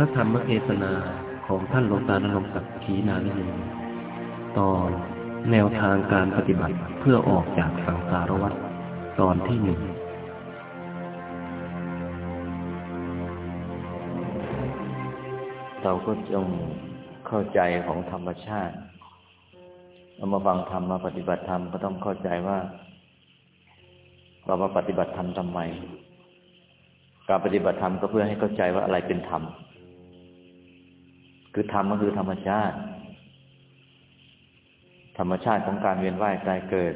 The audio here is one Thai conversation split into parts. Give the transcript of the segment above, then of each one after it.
ระธรรมเทศนาของท่านหลวงตาณรงค์ศักดิ์ขีนานิโยตอนแนวทางการปฏิบัติเพื่อออกจากสังสารวัฏตอนที่หนึ่งเราก็จงเข้าใจของธรรมชาติเรามาฟังธรรมมาปฏิบัติธรรมก็ต้องเข้าใจว่า เรามาปฏิบัติธรรมทำไม การปฏิบัติธรรมก็เพื่อให้เข้าใจว่าอะไรเป็นธรรม คือธรรมก็คือธรรมชาติ ธรรมชาติของการเวียนว่ายตายเกิด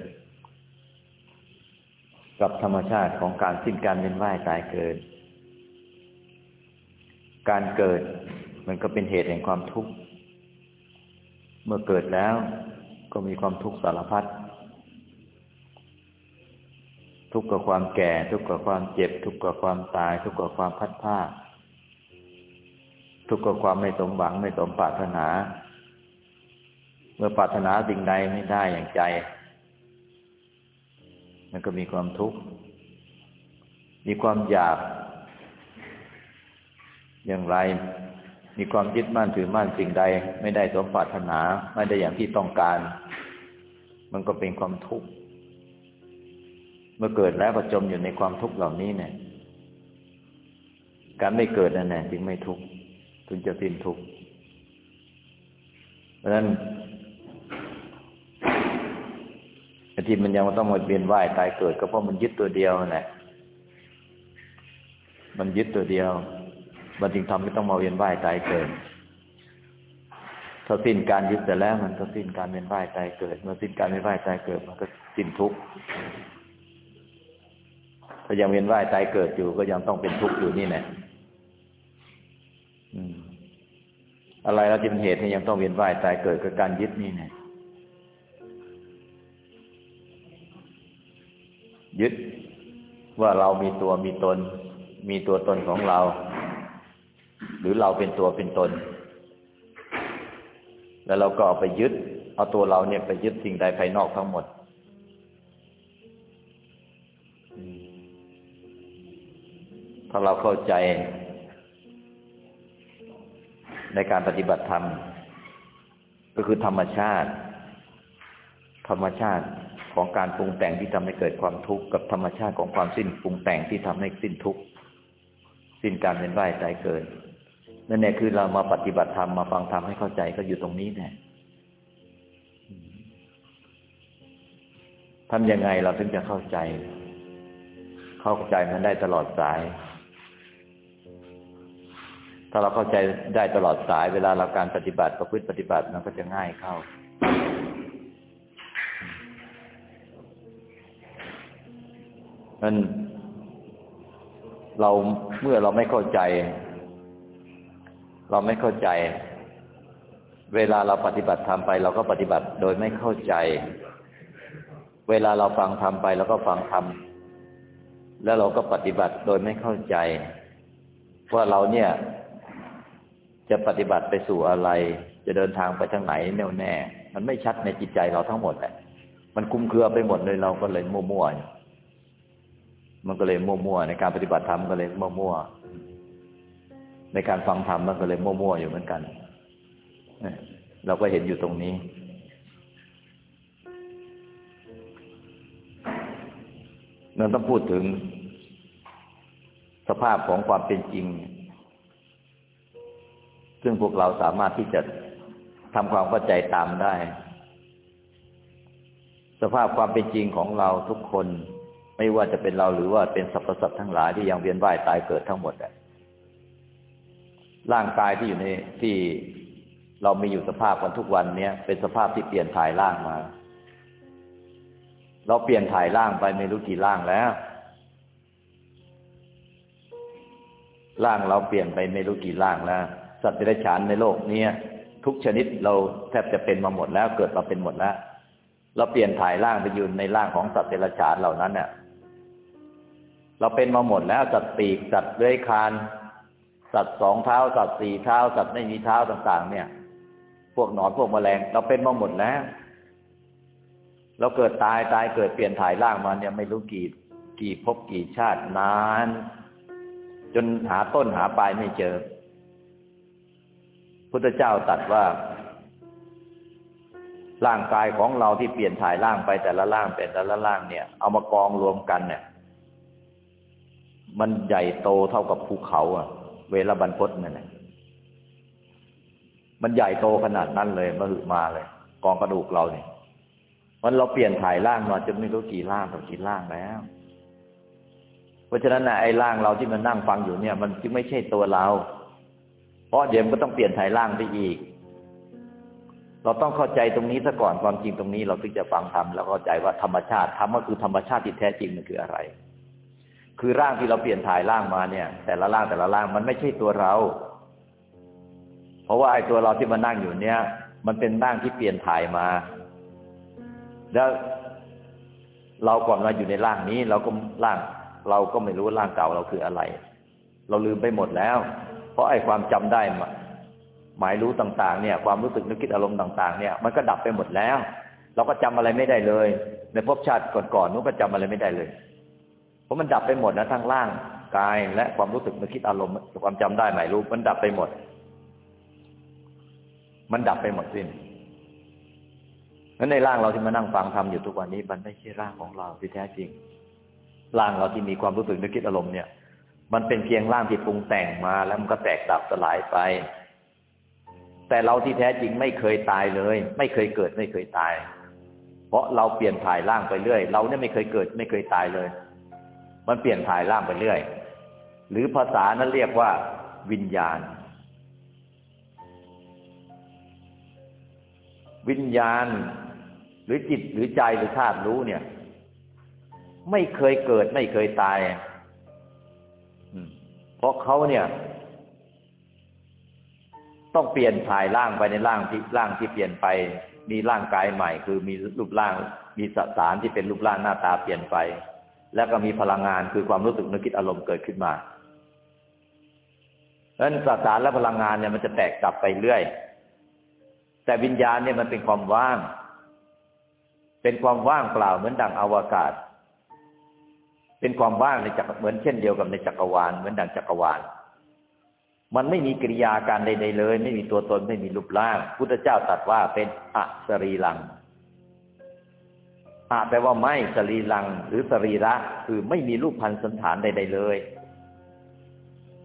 กับธรรมชาติของการสิ้นการเวียนว่ายตายเกิด การเกิดมันก็เป็นเหตุแห่งความทุกข์ เมื่อเกิดแล้วก็มีความทุกข์สารพัด ทุกข์กับความแก่ ทุกข์กับความเจ็บ ทุกข์กับความตาย ทุกข์กับความพัดผ้า ทุกข์กับความไม่สมหวังไม่สมปรารถนา เมื่อปรารถนาสิ่งใดไม่ได้อย่างใจ มันก็มีความทุกข์ มีความอยาก อย่างไร มีความยึดมั่นถือมั่นสิ่งใด ไม่ได้สมปรารถนา ไม่ได้อย่างที่ต้องการ มันก็เป็นความทุกข์ เมื่อเกิดแล้วก็จมอยู่ในความทุกข์เหล่านี้เนี่ย การไม่เกิดนั่นแหละจึงไม่ทุกข์ ถึงจะสิ้นทุกข์เพราะนั้นอ้ที่มันยังต้องมาเวียนว่ายตายเกิด ก็เพราะมันยึดตัวเดียวนั่นแหละมันยึดตัวเดียว มันจึงทำให้ต้องมาเวียนว่ายตายเกิดถ้าสิ้นการยึดแต่แล้วมันก็สิ้นการเวียนว่ายตายเกิด เมื่อสิ้นการเวียนว่ายตายเกิด มันก็สิ้นทุกข์ ถ้ายังเวียนว่ายตายเกิดอยู่ ก็ยังต้องเป็นทุกข์อยู่นี่แหละ อะไรแล้วที่เป็นเหตุให้ยังต้องเวียนว่ายตายเกิดกับการยึดนี่เนี่ยยึดว่าเรามีตัวมีตน มีตัวตนของเรา หรือเราเป็นตัวเป็นตน แล้วเราก็เอาไปยึด เอาตัวเราเนี่ยไปยึดสิ่งใดภายนอกทั้งหมด ถ้าเราเข้าใจ ในการปฏิบัติธรรม ก็คือธรรมชาติ ธรรมชาติของการปรุงแต่งที่ทำให้เกิดความทุกข์กับธรรมชาติของความสิ้นปรุงแต่งที่ทำให้สิ้นทุกข์สิ้นการเป็นว่ายตายเกิดนั่นแหละคือเรามาปฏิบัติธรรมมาฟังธรรมให้เข้าใจก็อยู่ตรงนี้แน่ทำยังไงเราถึงจะเข้าใจ เข้าใจมันได้ตลอดสาย ถ้าเราเข้าใจได้ตลอดสายเวลาเราการปฏิบัติประพฤติปฏิบัติมันก็จะง่ายเข้านั้นเราเมื่อเราไม่เข้าใจ เราไม่เข้าใจ เวลาเราปฏิบัติทำไป เราก็ปฏิบัติโดยไม่เข้าใจ เวลาเราฟังทำไปเราก็ฟังทำแล้วเราก็ปฏิบัติโดยไม่เข้าใจ ว่าเราเนี่ย จะปฏิบัติไปสู่อะไร จะเดินทางไปทางไหนแน่วแน่ มันไม่ชัดในจิตใจเราทั้งหมดแหละมันคุ้มเครือไปหมดเลยเราก็เลยมั่วๆมันก็เลยมั่วๆในการปฏิบัติธรรมก็เลยมั่วๆในการฟังธรรมมันก็เลยมั่วๆอยู่เหมือนกันเราก็เห็นอยู่ตรงนี้ เราต้องพูดถึงสภาพของความเป็นจริง ซึ่งพวกเราสามารถที่จะทำความเข้าใจตามได้ สภาพความเป็นจริงของเราทุกคน ไม่ว่าจะเป็นเราหรือว่าเป็นสรรพสัตว์ทั้งหลายที่ยังเวียนว่ายตายเกิดทั้งหมดร่างกายที่อยู่ในที่เรามีอยู่สภาพกันทุกวันเนี้ยเป็นสภาพที่เปลี่ยนถ่ายร่างมา เราเปลี่ยนถ่ายร่างไปไม่รู้กี่ร่างแล้วร่างเราเปลี่ยนไปไม่รู้กี่ร่างแล้ว สัตว์เดรัจฉานในโลกนี้ทุกชนิดเราแทบจะเป็นมาหมดแล้วเกิดมาเป็นหมดแล้ว เราเปลี่ยนถ่ายร่างไปอยู่ในร่างของสัตว์เดรัจฉานเหล่านั้นเนี่ยเราเป็นมาหมดแล้วสัตว์ปีกสัตว์เลื้อยคานสัตว์สองเท้าสัตว์สี่เท้าสัตว์ไม่มีเท้าต่าง ๆ เนี่ย พวกหนอนพวกแมลง เราเป็นมาหมดแล้ว เราเกิดตายตายเกิดเปลี่ยนถ่ายร่างมาเนี่ยไม่รู้กี่กี่ภพกี่ชาตินาน จนหาต้นหาปลายไม่เจอ พุทธเจ้าตรัสว่า ร่างกายของเราที่เปลี่ยนถ่ายร่างไปแต่ละร่างเป็นแต่ละร่างเนี่ย เอามากองรวมกันเนี่ย มันใหญ่โตเท่ากับภูเขา อะ เวลาบรรพตนั่นแหละมันใหญ่โตขนาดนั้นเลยมาหึมาเลย กองกระดูกเราเนี่ยมันเราเปลี่ยนถ่ายร่างมาจนไม่รู้กี่ร่างต่อกี่ร่างแล้ว เพราะฉะนั้นนะไอ้ร่างเราที่มันนั่งฟังอยู่เนี่ย มันจึงไม่ใช่ตัวเรา ราะเดี๋ยวมันก็ต้องเปลี่ยนถ่ายร่างไปอีก เราต้องเข้าใจตรงนี้ซะก่อนความจริงตรงนี้ เราถึงจะฟังธรรมแล้วเข้าใจว่าธรรมชาติธรรมก็คือธรรมชาติที่แท้จริงมันคืออะไร คือร่างที่เราเปลี่ยนถ่ายร่างมาเนี่ย แต่ละร่างแต่ละร่างมันไม่ใช่ตัวเรา เพราะว่าไอ้ตัวเราที่มานั่งอยู่เนี่ย มันเป็นร่างที่เปลี่ยนถ่ายมา แล้วเราก่อนมาอยู่ในร่างนี้ เราก็ร่าง เราก็ไม่รู้ว่าร่างเก่าเราคืออะไร เราลืมไปหมดแล้ว เพราะไอ้ความจำได้หมายรู้ต่างๆ เนี่ย ความรู้สึกนึกคิดอารมณ์ต่างๆ เนี่ย มันก็ดับไปหมดแล้ว เราก็จำอะไรไม่ได้เลย ในภพชาติก่อนๆนู้นก็จำอะไรไม่ได้เลย เพราะมันดับไปหมดนะทั้งร่างกายและความรู้สึกนึกคิดอารมณ์ความจำได้หมายรู้มันดับไปหมด มันดับไปหมดสิ้นนั้นในร่างเราที่มานั่งฟังทำอยู่ทุกวันนี้ มันไม่ใช่ร่างของเราที่แท้จริงร่างเราที่มีความรู้สึกนึกคิดอารมณ์เนี่ย มันเป็นเพียงร่างที่ปรุงแต่งมาแล้วมันก็แตกดับสลายไป แต่เราที่แท้จริงไม่เคยตายเลย ไม่เคยเกิดไม่เคยตาย เพราะเราเปลี่ยนถ่ายร่างไปเรื่อย เราเนี่ยไม่เคยเกิดไม่เคยตายเลย มันเปลี่ยนถ่ายร่างไปเรื่อย หรือภาษานั้นเรียกว่า วิญญาณ วิญญาณ หรือจิตหรือใจหรือธาตุรู้เนี่ย ไม่เคยเกิดไม่เคยตาย ราะเขาเนี่ย ต้องเปลี่ยนถ่ายร่างไปในร่างที่ร่างที่เปลี่ยนไป มีร่างกายใหม่ คือมีรูปร่าง มีสสารที่เป็นรูปร่างหน้าตาเปลี่ยนไป แล้วก็มีพลังงานคือความรู้สึกนึกคิดอารมณ์เกิดขึ้นมาดังนั้นสสารและพลังงานเนี่ยมันจะแตกกลับไปเรื่อย แต่วิญญาณเนี่ยมันเป็นความว่าง เป็นความว่างเปล่าเหมือนดังอวกาศ เป็นความว่างในจักรเหมือนเช่นเดียวกับในจักรวาลเหมือนดังจักรวาล มันไม่มีกิริยาการใดๆเลย ไม่มีตัวตนไม่มีรูปร่าง พุทธเจ้าตรัสว่าเป็นอสรีลังอะแปลว่าไม่สรีลัง หรือสรีระ คือไม่มีรูปพันธสันฐานใดๆเลย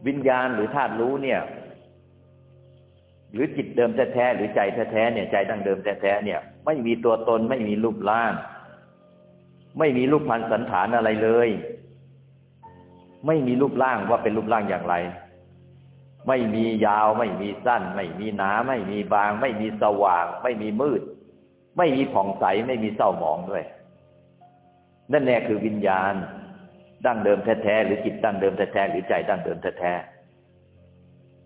วิญญาณหรือธาตุรู้เนี่ย หรือจิตเดิมแท้ๆหรือใจแท้ๆเนี่ย ใจดั้งเดิมแท้ๆเนี่ย ไม่มีตัวตนไม่มีรูปร่าง ไม่มีรูปพันสันฐานอะไรเลย ไม่มีรูปร่างว่าเป็นรูปร่างอย่างไร ไม่มียาว ไม่มีสั้น ไม่มีหนา ไม่มีบาง ไม่มีสว่าง ไม่มีมืด ไม่มีผ่องใสไม่มีเศร้าหมองด้วย นั่นแน่คือวิญญาณ ดั้งเดิมแท้ๆหรือจิตดั้งเดิมแท้ๆหรือใจดั้งเดิมแท้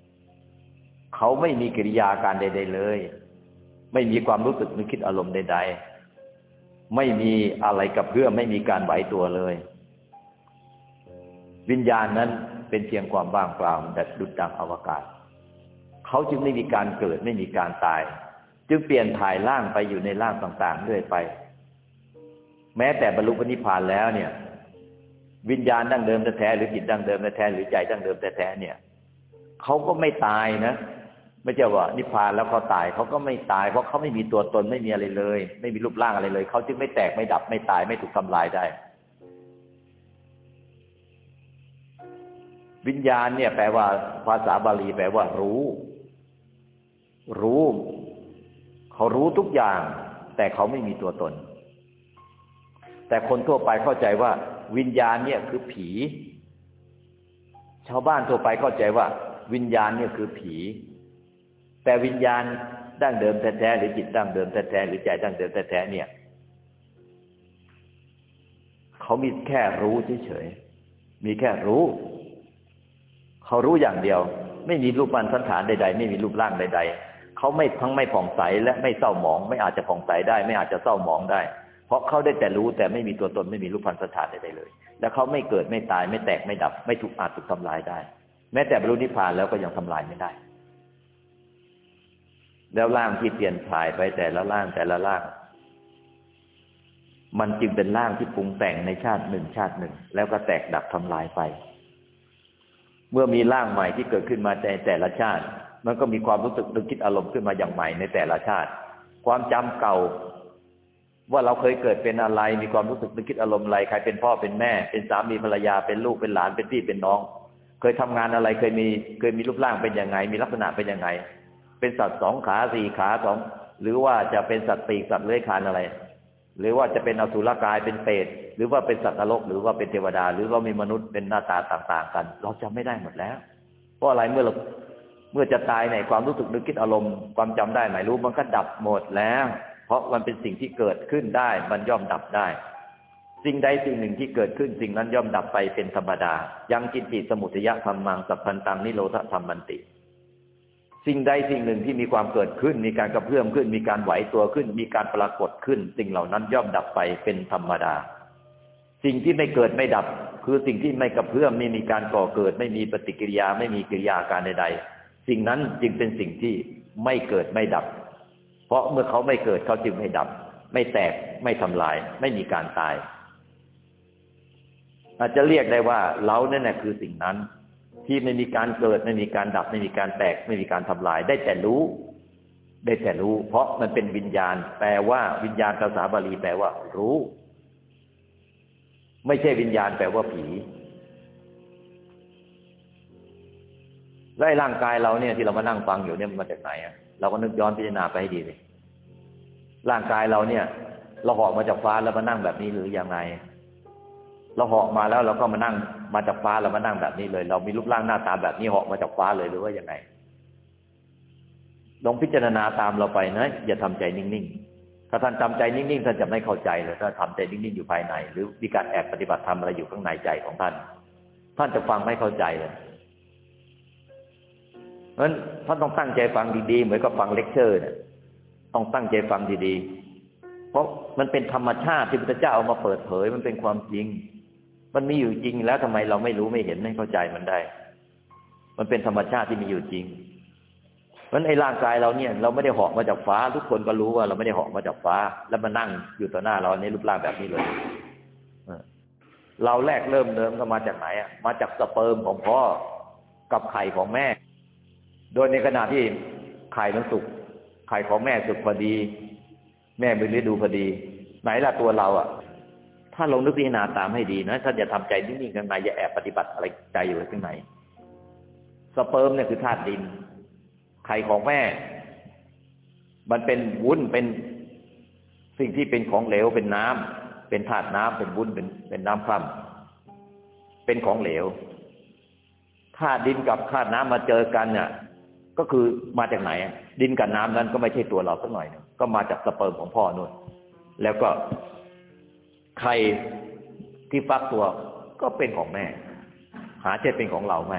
ๆเขาไม่มีกิริยาการใด ๆ เลย ไม่มีความรู้สึกนึกคิดอารมณ์ใด ๆ ไม่มีอะไรกับเพื่อไม่มีการไหวตัวเลย วิญญาณนั้นเป็นเพียงความว่างเปล่าแต่ดุจดังอวกาศ เขาจึงไม่มีการเกิดไม่มีการตาย จึงเปลี่ยนถ่ายร่างไปอยู่ในร่างต่างๆเรื่อยไป แม้แต่บรรลุพนิพพานแล้วเนี่ย วิญญาณดั้งเดิมแท้ๆหรือจิตดั้งเดิมแท้ๆหรือใจดั้งเดิมแท้ๆเนี่ยเขาก็ไม่ตายนะ ไม่ใช่ว่านิพพานแล้วเขาตายเขาก็ไม่ตายเพราะเขาไม่มีตัวตนไม่มีอะไรเลย ไม่มีรูปร่างอะไรเลยเขาจึงไม่แตกไม่ดับไม่ตายไม่ถูกทำลายได้ วิญญาณเนี่ย แปลว่าภาษาบาลีแปลว่า รู้ รู้เขารู้ทุกอย่าง แต่เขาไม่มีตัวตน แต่คนทั่วไปเข้าใจว่า วิญญาณเนี่ยคือผี ชาวบ้านทั่วไปเข้าใจว่า วิญญาณเนี่ยคือผี แต่วิญญาณดั้งเดิมแท้ๆหรือจิตดั้งเดิมแท้ๆหรือใจดั้งเดิมแท้ๆเนี่ยเขามีแค่รู้เฉยๆมีแค่รู้ เขารู้อย่างเดียว ไม่มีรูปมันสันฐานใดๆ ไม่มีรูปร่างใด ๆ เขาไม่ทั้งไม่ผ่องใสและไม่เศร้าหมอง ไม่อาจจะผ่องใสได้ ไม่อาจจะเศร้าหมองได้ เพราะเขาได้แต่รู้แต่ไม่มีตัวตนไม่มีรูปพันสันฐานใดๆเลย และเขาไม่เกิดไม่ตายไม่แตกไม่ดับ ไม่ถูกอาจถูกทำลายได้ แม้แต่บรรลุนิพพานแล้วก็ยังทำลายไม่ได้ แล้วร่างที่เปลี่ยนถ่ายไปแต่ละร่างแต่ละร่าง มันจึงเป็นร่างที่ปรุงแต่งในชาติหนึ่งชาติหนึ่ง แล้วก็แตกดับทำลายไป เมื่อมีร่างใหม่ที่เกิดขึ้นมาในแต่ละชาติ มันก็มีความรู้สึกนึกคิดอารมณ์ขึ้นมาอย่างใหม่ในแต่ละชาติ ความจำเก่า ว่าเราเคยเกิดเป็นอะไร มีความรู้สึกนึกคิดอารมณ์อะไรใครเป็นพ่อเป็นแม่ เป็นสามีภรรยาเป็นลูกเป็นหลานเป็นพี่เป็นน้อง เคยทำงานอะไรเคยมีเคยมีรูปร่างเป็นยังไง มีลักษณะเป็นยังไง เป็นสัตว์สองขาสี่ขาสองหรือว่าจะเป็นสัตว์ปีกสัตว์เลื้อยคลานอะไร หรือว่าจะเป็นอสุรกายเป็นเปรตหรือว่าเป็นสัตว์นรกหรือว่าเป็นเทวดา หรือว่ามีมนุษย์เป็นหน้าตาต่าง ๆ กัน เราจำไม่ได้หมดแล้ว เพราะอะไรเมื่อเราเมื่อจะตายในความรู้สึกนึกคิดอารมณ์ความจำได้หมายรู้มันก็ดับหมดแล้ว เพราะมันเป็นสิ่งที่เกิดขึ้นได้ มันย่อมดับได้ สิ่งใดสิ่งหนึ่งที่เกิดขึ้นสิ่งนั้นย่อมดับไปเป็นธรรมดา ยังกินติสมุทยธรรมังสัพพันตังนิโรธธรรมมันติ สิ่งใดสิ่งหนึ่งที่มีความเกิดขึ้น มีการกระเพื่อมขึ้น มีการไหวตัวขึ้น มีการปรากฏขึ้น สิ่งเหล่านั้นย่อมดับไปเป็นธรรมดา สิ่งที่ไม่เกิดไม่ดับ คือสิ่งที่ไม่กระเพื่อมไม่มีการก่อเกิด ไม่มีปฏิกิริยาไม่มีกิริยาการใดๆสิ่งนั้นจึงเป็นสิ่งที่ไม่เกิดไม่ดับ เพราะเมื่อเขาไม่เกิดเขาจึงไม่ดับ ไม่แตกไม่ทำลาย ไม่มีการตาย อาจจะเรียกได้ว่าเรานั่นแหละคือสิ่งนั้น ที่ไม่มีการเกิดไม่มีการดับ ไม่มีการแตก ไม่มีการทำลาย ได้แต่รู้ ได้แต่รู้ เพราะมันเป็นวิญญาณ แปลว่าวิญญาณภาษาบาลีแปลว่า รู้ ไม่ใช่วิญญาณแปลว่าผีไล่ร่างกายเราเนี่ยที่เรามานั่งฟังอยู่เนี่ยมันมาจากไหนอะเราก็นึกย้อนพิจารณาไปให้ดีเลยร่างกายเราเนี่ย เราหอกมาจากฟ้าแล้วมานั่งแบบนี้หรือยังไง เราเหอกมาแล้วเราก็มานั่งมาจากฟ้าเรามานั่งแบบนี้เลย เรามีรูปร่างหน้าตาแบบนี้เหอกมาจากฟ้าเลยหรือว่ายังไงลองพิจารณาตามเราไปนะอย่าทำใจนิ่งๆ ถ้าท่านทำใจนิ่งๆท่านจะไม่เข้าใจเลยถ้าทำใจนิ่งๆอยู่ภายใน หรือมีการแอบปฏิบัติทำอะไรอยู่ข้างในใจของท่าน ท่านจะฟังไม่เข้าใจเลยเพราะฉะนั้นท่านต้องตั้งใจฟังดีๆ เหมือนกับฟังเลคเชอร์เนี่ยต้องตั้งใจฟังดีๆ เพราะมันเป็นธรรมชาติที่พระเจ้าเอามาเปิดเผยมันเป็นความจริง มันมีอยู่จริงแล้วทำไมเราไม่รู้ไม่เห็นไม่เข้าใจมันได้ มันเป็นธรรมชาติที่มีอยู่จริงเพราะไอ้ร่างกายเราเนี่ย เราไม่ได้หาะมาจากฟ้า ทุกคนก็รู้ว่าเราไม่ได้หาะมาจากฟ้า แล้วมานั่งอยู่ต่อหน้าเราในรูปร่างแบบนี้เลยเราแรกเริ่มเดิมก็มาจากไหนอะ มาจากสเปิร์มของพ่อกับไข่ของแม่ โดยในขณะที่ไข่มันสุกไข่ของแม่สุกพอดี แม่มีฤดูพอดี ไหนล่ะตัวเราอะ ถ้าลงนึกพิจารณาตามให้ดีนะท่านจะทำใจนิ่งๆข้างในอย่าแอบปฏิบัติอะไรใจอยู่ข้างในสเปิร์มเนี่ยคือธาตุดิน ไข่ของแม่ มันเป็นวุ้นเป็นสิ่งที่เป็นของเหลวเป็นน้ำเป็นธาตุน้ำเป็นวุ้นเป็นเป็นน้ำคร่ำเป็นของเหลวธาตุดินกับธาตุน้ำมาเจอกันเนี่ยก็คือมาจากไหน ดินกับน้ำนั้นก็ไม่ใช่ตัวเราสักหน่อยนึงก็มาจากสเปิร์มของพ่อนู่นแล้วก็ ไข่ที่ฟักตัวก็เป็นของแม่ หาเช่เป็นของเราไหม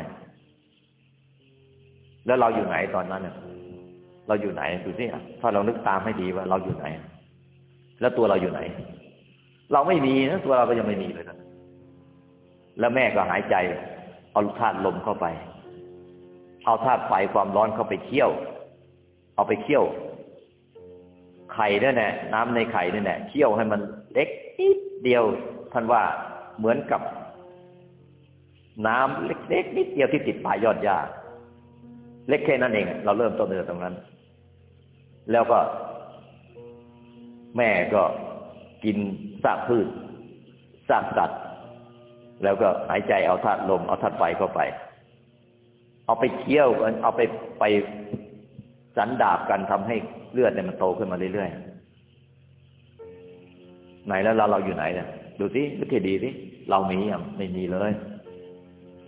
แล้วเราอยู่ไหนตอนนั้นเน่ยเราอยู่ไหนดูสิถ้าเรานึกตามให้ดีว่าเราอยู่ไหน แล้วตัวเราอยู่ไหน เราไม่มีนะตัวเราก็ยังไม่มีเลยนะแล้วแม่ก็หายใจเอาธาตุลมเข้าไป เอาธาตุไฟความร้อนเข้าไปเคี่ยว เอาไปเคี่ยว ไข่นั่นแหละน้ำในไข่นั่นแหละเคี่ยวให้มันเล็กนิดเดียวท่านว่าเหมือนกับ น้ำเล็กๆนิดเดียวที่ติดปลายยอดหญ้าเล็กแค่นั้นเอง เราเริ่มต้นเดินตรงนั้น แล้วก็ แม่ก็กินซากพืชซากสัตว์ แล้วก็หายใจเอาธาตุลมเอาธาตุไฟเข้าไป เอาไปเคี่ยวกันเอาไปไปสันดาบกันทำให้ เลือดเนี่ยมันโตขึ้นมาเรื่อยๆไหนแล้วเราเราอยู่ไหนเนี่ยดูสิดูทีดีสิเรามียังไม่มีเลย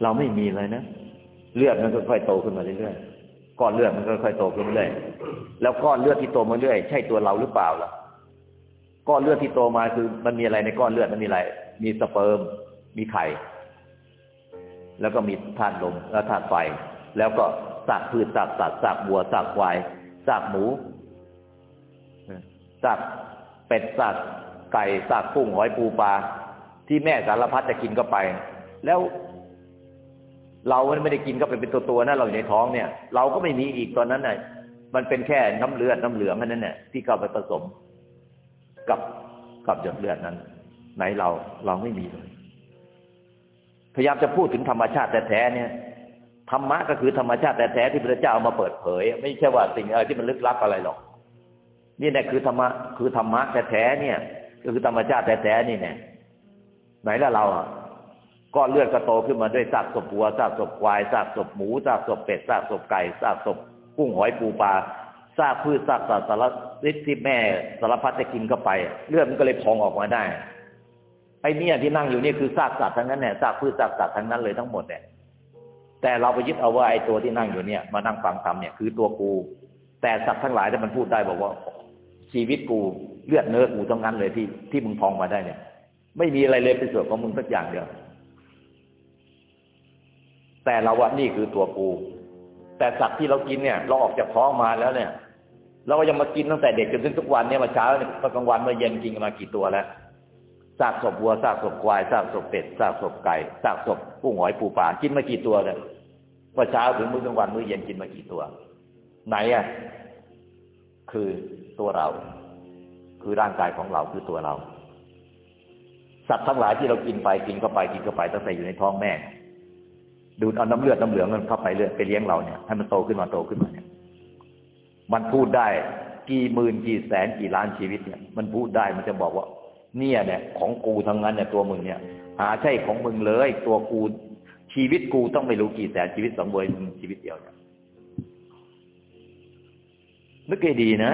เราไม่มีเลยนะเลือดมันค่อยๆโตขึ้นมาเรื่อยๆก้อนเลือดมันค่อยๆโตขึ้นเรื่อยแล้วก้อนเลือดที่โตมาเรื่อยใช่ตัวเราหรือเปล่าล่ะก้อนเลือดที่โตมาคือ มันมีอะไรในก้อนเลือดมันมีอะไร มีสเปิร์มมีไข่ แล้วก็มีธาตุลมแล้วธาตุไฟ แล้วก็ซากพืชซากสัตว์ซากวัวซากควายซากหมู ซากเป็ดซากไก่ซากกุ้งหอยปูปลาที่แม่สารพัดจะกินก็ไป แล้วเราไม่ได้กินก็เป็นตัวตัวนะเราอยู่ในท้องเนี่ย เราก็ไม่มีอีกตอนนั้นน่ะมันเป็นแค่น้ำเลือดน้ำเหลืองนั่นแหละที่เข้าไปผสมกับกับหยดเลือดนั้น ไหนเราเราไม่มีเลย พยายามจะพูดถึงธรรมชาติแท้ๆเนี่ยธรรมะก็คือธรรมชาติแต่แท้ที่พระเจ้าเอามาเปิดเผย ไม่ใช่ว่าสิ่งอะไรที่มันลึกลับอะไรหรอก นี่แหละคือธรรมะคือธรรมะแท้ๆเนี่ยก็คือธรรมชาติแท้ๆนี่แน่ไหนล่ะเราอะก้อนเลือดก็โตขึ้นมาด้วยซากศพวัวซากศพควายซากศพหมูซากศพเป็ดซากศพไก่ซากศพกุ้งหอยปูปลาซากพืชซากสัตว์สารพิษที่แม่สารพัดจะกินเข้าไป เลือดมันก็เลยพองออกมาได้ไอ้เนี่ยที่นั่งอยู่นี่คือซากสัตว์ทั้งนั้นเนี่ยซากพืชซากสัตว์ทั้งนั้นเลยทั้งหมดเนี่ยแต่เราไปยึดเอาว่าไอ้ตัวที่นั่งอยู่เนี่ย มานั่งฟังธรรมเนี่ยคือตัวกู แต่สัตว์ทั้งหลายที่มันพูดได้บอกว่า ชีวิตกูเลือดเนื้อกูทั้งนั้นเลยที่ที่มึงพองมาได้เนี่ย ไม่มีอะไรเลยเป็นส่วนของมึงสักอย่างเดียวแต่เราว่านี่คือตัวกู แต่สัตว์ที่เรากินเนี่ยเราออกจากท้องมาแล้วเนี่ย เราก็ยังมากินตั้งแต่เด็กจนถึงทุกวันเนี่ยมาเช้าเนี่ยกลางวันมาเย็นกินกันมากี่ตัวแล้วซากศพวัวซากศพควายซากศพเป็ดซากศพไก่ซากศพกุ้งหอยปูปลากินมากี่ตัวเลยว่าเช้าถึงมื้อกลางวันมื้อเย็นกินมากี่ตัว ไหนอะคือ ตัวเรา คือร่างกายของเราคือตัวเรา สัตว์ทั้งหลายที่เรากินไปกินเข้าไปกินเข้าไปตั้งแต่อยู่ในท้องแม่ ดูดเอาน้ำเลือดน้ำเหลืองมันเข้าไปเลือดไปเลี้ยงเราเนี่ยให้มันโตขึ้นมาโตขึ้นมาเนี่ยมันพูดได้กี่หมื่นกี่แสนกี่ล้านชีวิตเนี่ย มันพูดได้มันจะบอกว่า เนี่ยเนี่ย ของกูทั้งนั้นเนี่ยตัวมึงเนี่ย หาใช่ของมึงเลย ตัวกูชีวิตกูต้องไม่รู้กี่แสนชีวิตสองเวยมึงชีวิตเดียวเนี่ยนึกให้ดีนะ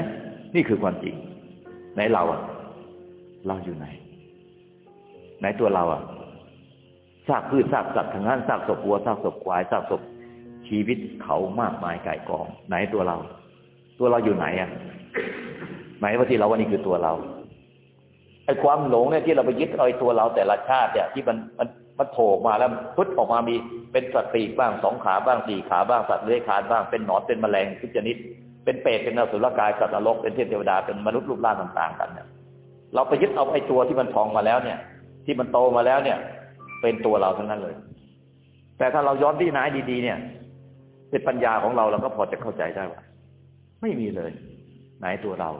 นี่คือความจริงไหนเราอะ เราอยู่ไหน ไหนตัวเราอะซากพืชซากสัตว์ทั้งนั้นซากศพวัวซากศพควายซากศพชีวิตเขามากมายไก่กอง ไหนตัวเรา ตัวเราอยู่ไหนอะ ไหนว่าที่เราว่านี่คือตัวเราไอ้ความหลงเนี่ยที่เราไปยึดเอาไอ้ตัวเราแต่ละชาติเนี่ยที่มันมันมันโผล่มาแล้วพุทออกมามีเป็นสัตว์ปีกบ้างสองขาบ้างสี่ขาบ้างสัตว์เลื้อยคลานบ้างเป็นหนอนเป็นแมลงทุกชนิด เป็นเปรตเป็นอสุรกายสัตว์นรกเป็นเทพเทวดาเป็นมนุษย์รูปร่างต่างๆ กันเนี่ยเราไปยึดเอาไอ้ตัวที่มันพองมาแล้วเนี่ย ที่มันโตมาแล้วเนี่ย เป็นตัวเราทั้งนั้นเลย แต่ถ้าเราย้อนที่นายดี ๆ เนี่ยเป็นปัญญาของเราเราก็พอจะเข้าใจได้ว่า ไม่มีเลย ไหนตัวเรา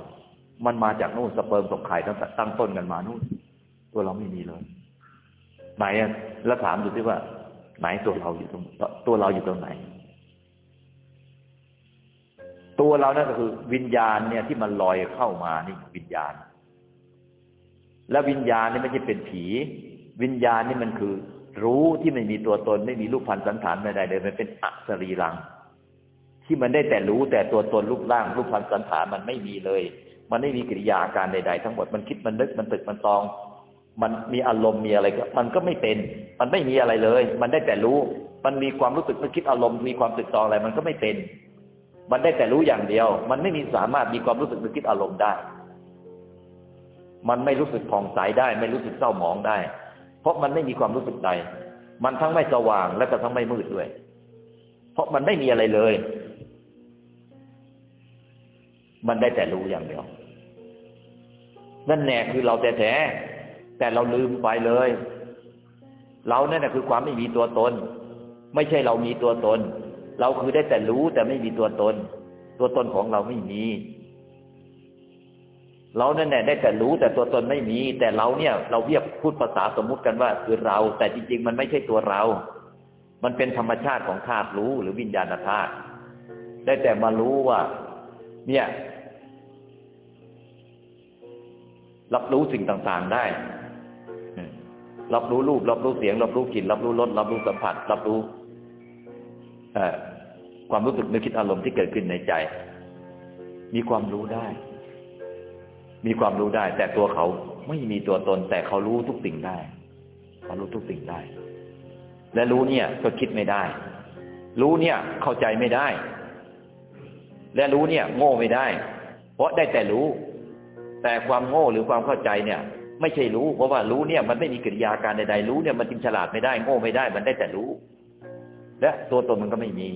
มันมาจากนู่นสเปิร์มกับไข่ตั้งแต่ตั้งต้นกันมานู่น ตัวเราไม่มีเลย ไหนอะแล้วถามดูที่ว่า ไหนตัวเราอยู่ตรงตัวเราอยู่ตรงไหน ตัวเรานั่นก็คือ วิญญาณเนี่ยที่มันลอยเข้ามานี่วิญญาณ และวิญญาณนี่ไม่ใช่เป็นผี วิญญาณนี่มันคือ รู้ที่ไม่มีตัวตนไม่มีรูปพันธ์สันฐานใดๆเลยมันเป็นอสรีรัง ที่มันได้แต่รู้แต่ตัวตนรูปร่างรูปพันธ์สันฐานมันไม่มีเลย มันไม่มีกิริยาการใด ๆ ทั้งหมดมันคิดมันนึกมันตึกมันตอง มันมีอารมณ์มีอะไรก็มันก็ไม่เป็น มันไม่มีอะไรเลย มันได้แต่รู้ มันมีความรู้สึกมันคิดอารมณ์มีความตึกตองอะไร มันก็ไม่เป็น มันได้แต่รู้อย่างเดียว มันไม่มีสามารถมีความรู้สึกนึกคิดอารมณ์ได้ มันไม่รู้สึกผ่องใสได้ ไม่รู้สึกเศร้าหมองได้ เพราะมันไม่มีความรู้สึกใด มันทั้งไม่สว่างและก็ทั้งไม่มืดด้วย เพราะมันไม่มีอะไรเลย มันได้แต่รู้อย่างเดียว นั่นแน่คือเราแต่แท้แต่เราลืมไปเลย เรานั่นแหละคือความไม่มีตัวตน ไม่ใช่เรามีตัวตน เราคือได้แต่รู้แต่ไม่มีตัวตน ตัวตนของเราไม่มี เราเนี่ยได้แต่รู้แต่ตัวตนไม่มี แต่เราเนี่ย เราเรียกพูดภาษาสมมุติกันว่า คือเรา แต่จริง ๆ มันไม่ใช่ตัวเรา มันเป็นธรรมชาติของธาตุรู้หรือวิญญาณธาตุได้แต่มารู้ว่า เนี่ยรับรู้สิ่งต่างๆได้ รับรู้รูป รับรู้เสียง รับรู้กลิ่น รับรู้รส รับรู้สัมผัส รับรู้ ความรู้สึกนึกคิดอารมณ์ที่เกิดขึ้นในใจ มีความรู้ได้ มีความรู้ได้ แต่ตัวเขาไม่มีตัวตน แต่เขารู้ทุกสิ่งได้เขารู้ทุกสิ่งได้ และรู้เนี่ย ก็คิดไม่ได้ รู้เนี่ย เข้าใจไม่ได้ และรู้เนี่ย โง่ไม่ได้ เพราะได้แต่รู้ แต่ความโง่หรือความเข้าใจเนี่ย ไม่ใช่รู้ เพราะว่ารู้เนี่ย มันไม่มีกิริยาการใดๆรู้เนี่ยมันจึงฉลาดไม่ได้ โง่ไม่ได้ มันได้แต่รู้ และตัวตนมันก็ไม่มี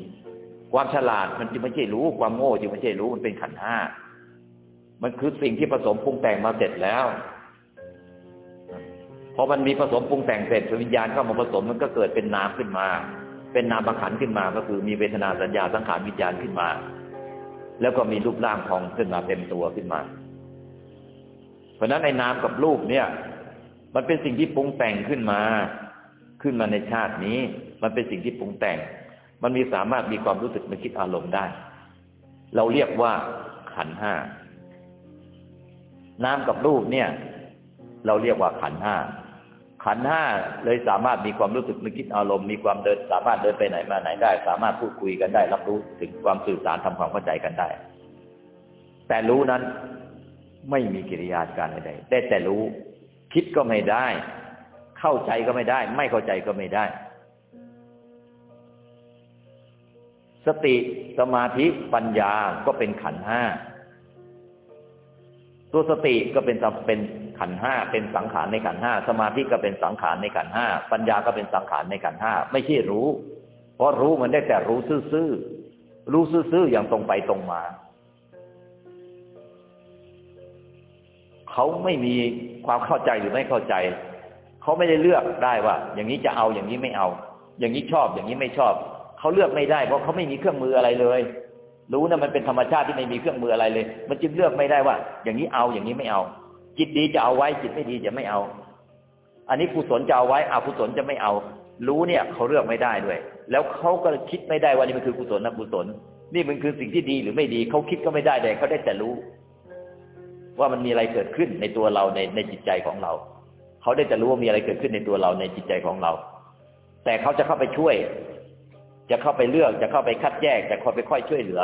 ความฉลาดมันจึงไม่ใช่รู้ ความโง่จึงไม่ใช่รู้มันเป็นขันห้ามันคือสิ่งที่ผสมปรุงแต่งมาเสร็จแล้วพอมันมีผสมปรุงแต่งเสร็จวิญญาณเข้ามาผสมมันก็เกิดเป็นนามขึ้นมา เป็นนามประขันขึ้นมา ก็คือมีเวทนาสัญญาสังขารวิญญาณขึ้นมา แล้วก็มีรูปร่างทองขึ้นมาเต็มตัวขึ้นมา เพราะนั้นในนามกับรูปเนี่ย มันเป็นสิ่งที่ปรุงแต่งขึ้นมา ขึ้นมาในชาตินี้ มันเป็นสิ่งที่ปรุงแต่ง มันมีสามารถมีความรู้สึกนึกคิดอารมณ์ได้ เราเรียกว่าขันห้าน้ำกับรูปเนี่ย เราเรียกว่าขันห้าขันห้าเลยสามารถมีความรู้สึกนึกคิดอารมณ์มีความเดินสามารถเดินไปไหนมาไหนได้ สามารถพูดคุยกันได้ รับรู้ถึงความสื่อสารทำความเข้าใจกันได้ แต่รู้นั้นไม่มีกิริยาการใดๆได้แต่รู้ คิดก็ไม่ได้ เข้าใจก็ไม่ได้ ไม่เข้าใจก็ไม่ได้ สติสมาธิปัญญาก็เป็นขันห้าตัวสติก็เป็นเป็นขันห้าเป็นสังขารในขันห้าสมาธิก็เป็นสังขารในขันห้าปัญญาก็เป็นสังขารในขันห้าไม่ใช่รู้ เพราะรู้มันได้แต่รู้ซื่อๆรู้ซื่อๆอย่างตรงไปตรงมาเขาไม่มีความเข้าใจหรือไม่เข้าใจ เขาไม่ได้เลือกได้ว่า อย่างนี้จะเอาอย่างนี้ไม่เอา อย่างนี้ชอบอย่างนี้ไม่ชอบเขาเลือกไม่ได้เพราะเขาไม่มีเครื่องมืออะไรเลย รู้นะมันเป็นธรรมชาติที่ไม่มีเครื่องมืออะไรเลย มันจึงเลือกไม่ได้ว่า อย่างนี้เอาอย่างนี้ไม่เอา จิตดีจะเอาไว้จิตไม่ดีจะไม่เอา อันนี้กุศลจะเอาไว้อากุศลจะไม่เอา รู้เนี่ยเขาเลือกไม่ได้ด้วย แล้วเขาก็คิดไม่ได้ว่านี่มันคือกุศลนะกุศลนี่มันคือสิ่งที่ดีหรือไม่ดีเขาคิดก็ไม่ได้แต่เขาได้แต่รู้ ว่ามันมีอะไรเกิดขึ้นในตัวเราในในจิตใจของเรา เขาได้แต่รู้ว่ามีอะไรเกิดขึ้นในตัวเราในจิตใจของเรา แต่เขาจะเข้าไปช่วย จะเข้าไปเลือก จะเข้าไปคัดแยก จะคอยไปค่อยช่วยเหลือ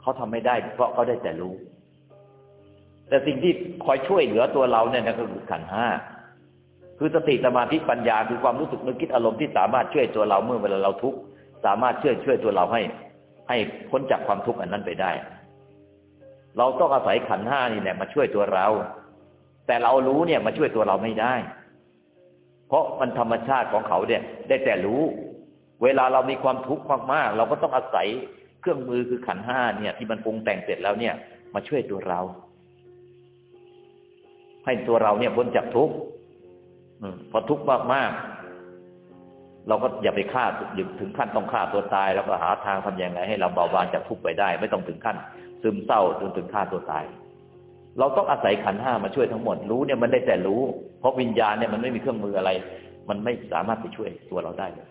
เขาทำไม่ได้ เพราะเขาได้แต่รู้ แต่สิ่งที่คอยช่วยเหลือตัวเราเนี่ยนะก็คือขันห้าคือสติสมาธิปัญญาคือความรู้สึกนึกคิดอารมณ์ที่สามารถช่วยตัวเราเมื่อเวลาเราทุกข์สามารถช่วยช่วยตัวเราให้ ให้พ้นจากความทุกข์อันนั้นไปได้ เราต้องอาศัยขันห้านี่แหละมาช่วยตัวเรา แต่เรารู้เนี่ยมาช่วยตัวเราไม่ได้ เพราะมันธรรมชาติของเขาเนี่ย ได้แต่รู้ เวลาเรามีความทุกข์มากๆ เราก็ต้องอาศัยเครื่องมือคือขันห้าเนี่ย ที่มันปรุงแต่งเสร็จแล้วเนี่ย มาช่วยตัวเรา ให้ตัวเราเนี่ยพ้นจากทุกข์พอทุกข์มากๆ เราก็อย่าไปฆ่าถึงขั้นต้องฆ่าตัวตาย แล้วก็หาทางทำยังไงให้เราเบาบางจากทุกข์ไปได้ ไม่ต้องถึงขั้น ซึมเศร้าจนถึงฆ่าตัวตาย เราต้องอาศัยขันห้ามาช่วยทั้งหมดรู้เนี่ยมันได้แต่รู้ เพราะวิญญาณเนี่ยมันไม่มีเครื่องมืออะไร มันไม่สามารถไปช่วยตัวเราได้เลย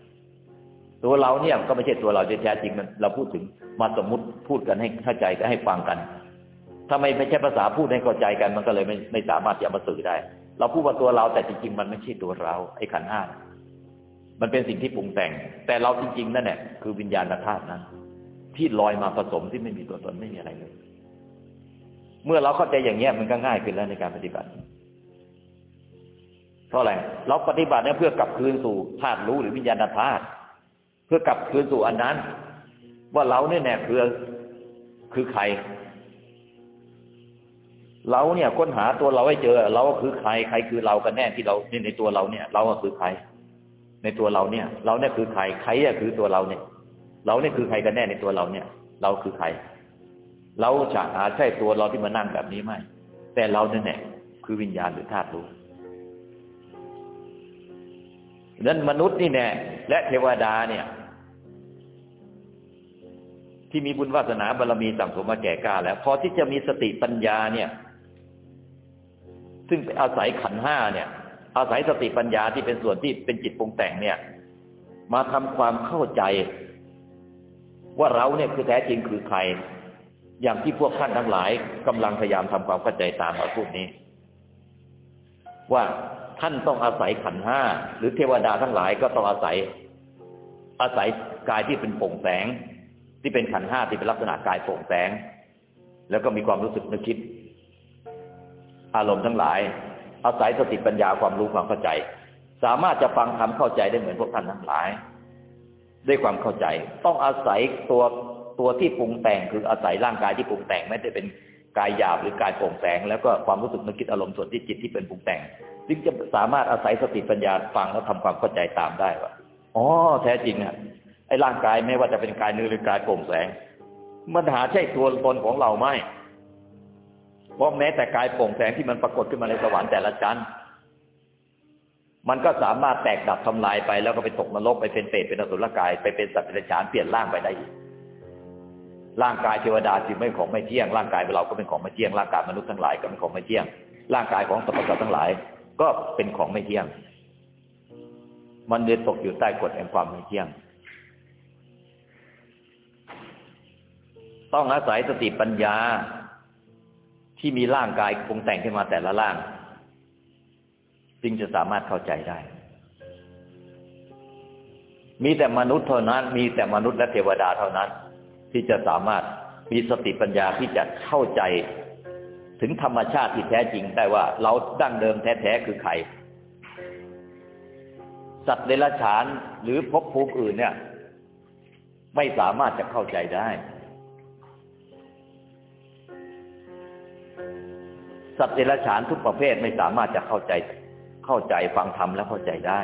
ตัวเราเนี่ยก็ไม่ใช่ตัวเราแท้จริงมันเราพูดถึงมาสมมุติพูดกันให้เข้าใจกันให้ฟังกัน ถ้าไม่ไม่ใช่ภาษาพูดให้เข้าใจกันมันก็เลยไม่ไม่สามารถจะมาสื่อได้ เราพูดว่าตัวเราแต่จริงๆ มันไม่ใช่ตัวเราไอ้ขันห้ามันเป็นสิ่งที่ปรุงแต่ง แต่เราจริงๆนั่นแหละคือวิญญาณธาตุนั้นที่ลอยมาผสมที่ไม่มีตัวตนไม่มีอะไรเลย เมื่อเราเข้าใจอย่างเงี้ยมันก็ง่ายขึ้นแล้วในการปฏิบัติ เพราะอะไรเราปฏิบัติเนี่ยเพื่อกลับคืนสู่ธาตุรู้หรือวิญญาณธาตุเพื่อกลับคืนสู่อันนั้น ว่าเราเนี่ยแน่คือคือใคร เราเนี่ยค้นหาตัวเราให้เจอ เราคือใครใครคือเรากันแน่ที่เราในในตัวเราเนี่ย เราคือใคร ในตัวเราเนี่ย เราเนี่ยคือใครใครอะคือตัวเราเนี่ย เราเนี่ยคือใครกันแน่ในตัวเราเนี่ย เราคือใคร เราจะหาใช่ตัวเราที่มานั่งแบบนี้ไหมแต่เราเนี่ยแน่คือวิญญาณหรือธาตุรู้นั้นมนุษย์นี่แน่และเทวดาเนี่ย ที่มีบุญวาสนาบารรมีสั่งสมมาแก่กล้าแล้วพอที่จะมีสติปัญญาเนี่ย ซึ่งอาศัยขันห้าเนี่ย อาศัยสติปัญญาที่เป็นส่วนที่เป็นจิตปรุงแต่งเนี่ย มาทำความเข้าใจ ว่าเราเนี่ยคือแท้จริงคือใคร อย่างที่พวกท่านทั้งหลายกำลังพยายามทำความเข้าใจตามมาพูดนี้ ว่าท่านต้องอาศัยขันห้าหรือเทวดาทั้งหลายก็ต้องอาศัย อาศัยกายที่เป็นโปร่งแสง ที่เป็นขันห้าที่เป็นลักษณะกายโปร่งแสง แล้วก็มีความรู้สึกนึกคิด อารมณ์ทั้งหลาย อาศัยสติปัญญาความรู้ความเข้าใจ สามารถจะฟังทำเข้าใจได้เหมือนพวกท่านทั้งหลาย ด้วยความเข้าใจ ต้องอาศัยตัว ตัวที่ปรุงแต่งคืออาศัยร่างกายที่ปรุงแต่งไม่ได้เป็นกายหยาบหรือกายโปร่งแสง แล้วก็ความรู้สึกนึกคิดอารมณ์ส่วนที่จิตที่เป็นปรุงแต่งจึงจะสามารถอาศัยสติปัญญาฟังแล้วทำความเข้าใจตามได้ว่าอ๋อแท้จริงอะไอ้ร่างกายไม่ว่าจะเป็นกายเนื้อหรือกายโปร่งแสงมันหาใช่ตัวตนของเราไหมเพราะแม้แต่กายโปร่งแสงที่มันปรากฏขึ้นมาในสวรรค์แต่ละชั้นมันก็สามารถแตกดับทำลายไปแล้วก็ไปตกนรกไปเป็นเปรตเป็นอสุรกาย ไปเป็นสัตว์เป็นฉานเปลี่ยนร่างไปได้อีก ร่างกายเทวดาจึงไม่ของไม่เที่ยง ร่างกายเราก็เป็นของไม่เที่ยง ร่างกายมนุษย์ทั้งหลายก็เป็นของไม่เที่ยง ร่างกายของสรรพสัตว์ทั้งหลาย ก็เป็นของไม่เที่ยง มันเดินตกอยู่ใต้กฎแห่งความไม่เที่ยง ต้องอาศัยสติปัญญาที่มีร่างกายปรุงแต่งขึ้นมาแต่ละร่าง จึงจะสามารถเข้าใจได้ มีแต่มนุษย์เท่านั้น มีแต่มนุษย์และเทวดาเท่านั้น ที่จะสามารถมีสติปัญญาที่จะเข้าใจ ถึงธรรมชาติที่แท้จริงได้ว่า เราดั้งเดิมแท้ๆคือใคร สัตว์เดรัจฉานหรือภพภูมิอื่นเนี่ย ไม่สามารถจะเข้าใจได้ สัตว์เดรัจฉานทุกประเภทไม่สามารถจะเข้าใจ เข้าใจฟังธรรมและเข้าใจได้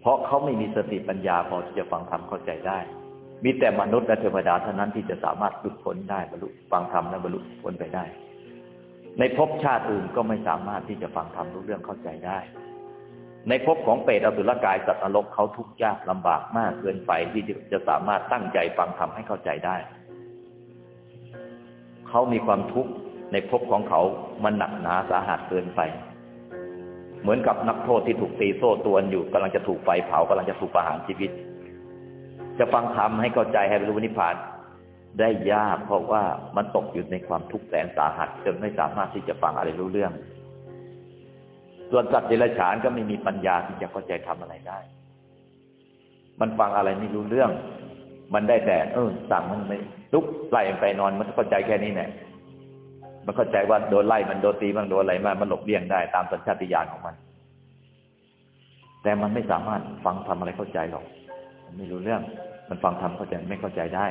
เพราะเขาไม่มีสติปัญญาพอที่จะฟังธรรมเข้าใจได้ มีแต่มนุษย์และเทวดาเท่านั้นที่จะสามารถหลุดพ้นได้บรรลุฟังธรรมและบรรลุพ้นไปได้ ในภพชาติอื่นก็ไม่สามารถที่จะฟังธรรมรู้เรื่องเข้าใจได้ ในภพของเปรตอสุรกายสัตว์นรกเขาทุกข์ยากลำบากมากเกินไปที่จะสามารถตั้งใจฟังธรรมให้เข้าใจได้ เขามีความทุกข์ในภพของเขามันหนักหนาสาหัสเกินไป เหมือนกับนักโทษที่ถูกตีโซ่ตวนอยู่กำลังจะถูกไฟเผากำลังจะถูกประหารชีวิต จะฟังธรรมให้เข้าใจให้รรลุนิพพานได้ยากเพราะว่ามันตกอยู่ในความทุกข์แสนสาหัสจนไม่สามารถที่จะฟังอะไรรู้เรื่อง ส่วนสัตว์เดรัจฉานก็ไม่มีปัญญาที่จะเข้าใจทำอะไรได้ มันฟังอะไรไม่รู้เรื่อง มันได้แต่ เออสั่งมันไม่ลุกไล่ไปนอนมันเข้าใจแค่นี้แน่ มันเข้าใจว่าโดนไล่มันโดนตีมันโดนอะไรมามันหลบเลี่ยงได้ตามสัญชาติญาณของมัน แต่มันไม่สามารถฟังทำอะไรเข้าใจหรอกมันไม่รู้เรื่อง มันฟังทำเข้าใจไม่เข้าใจได้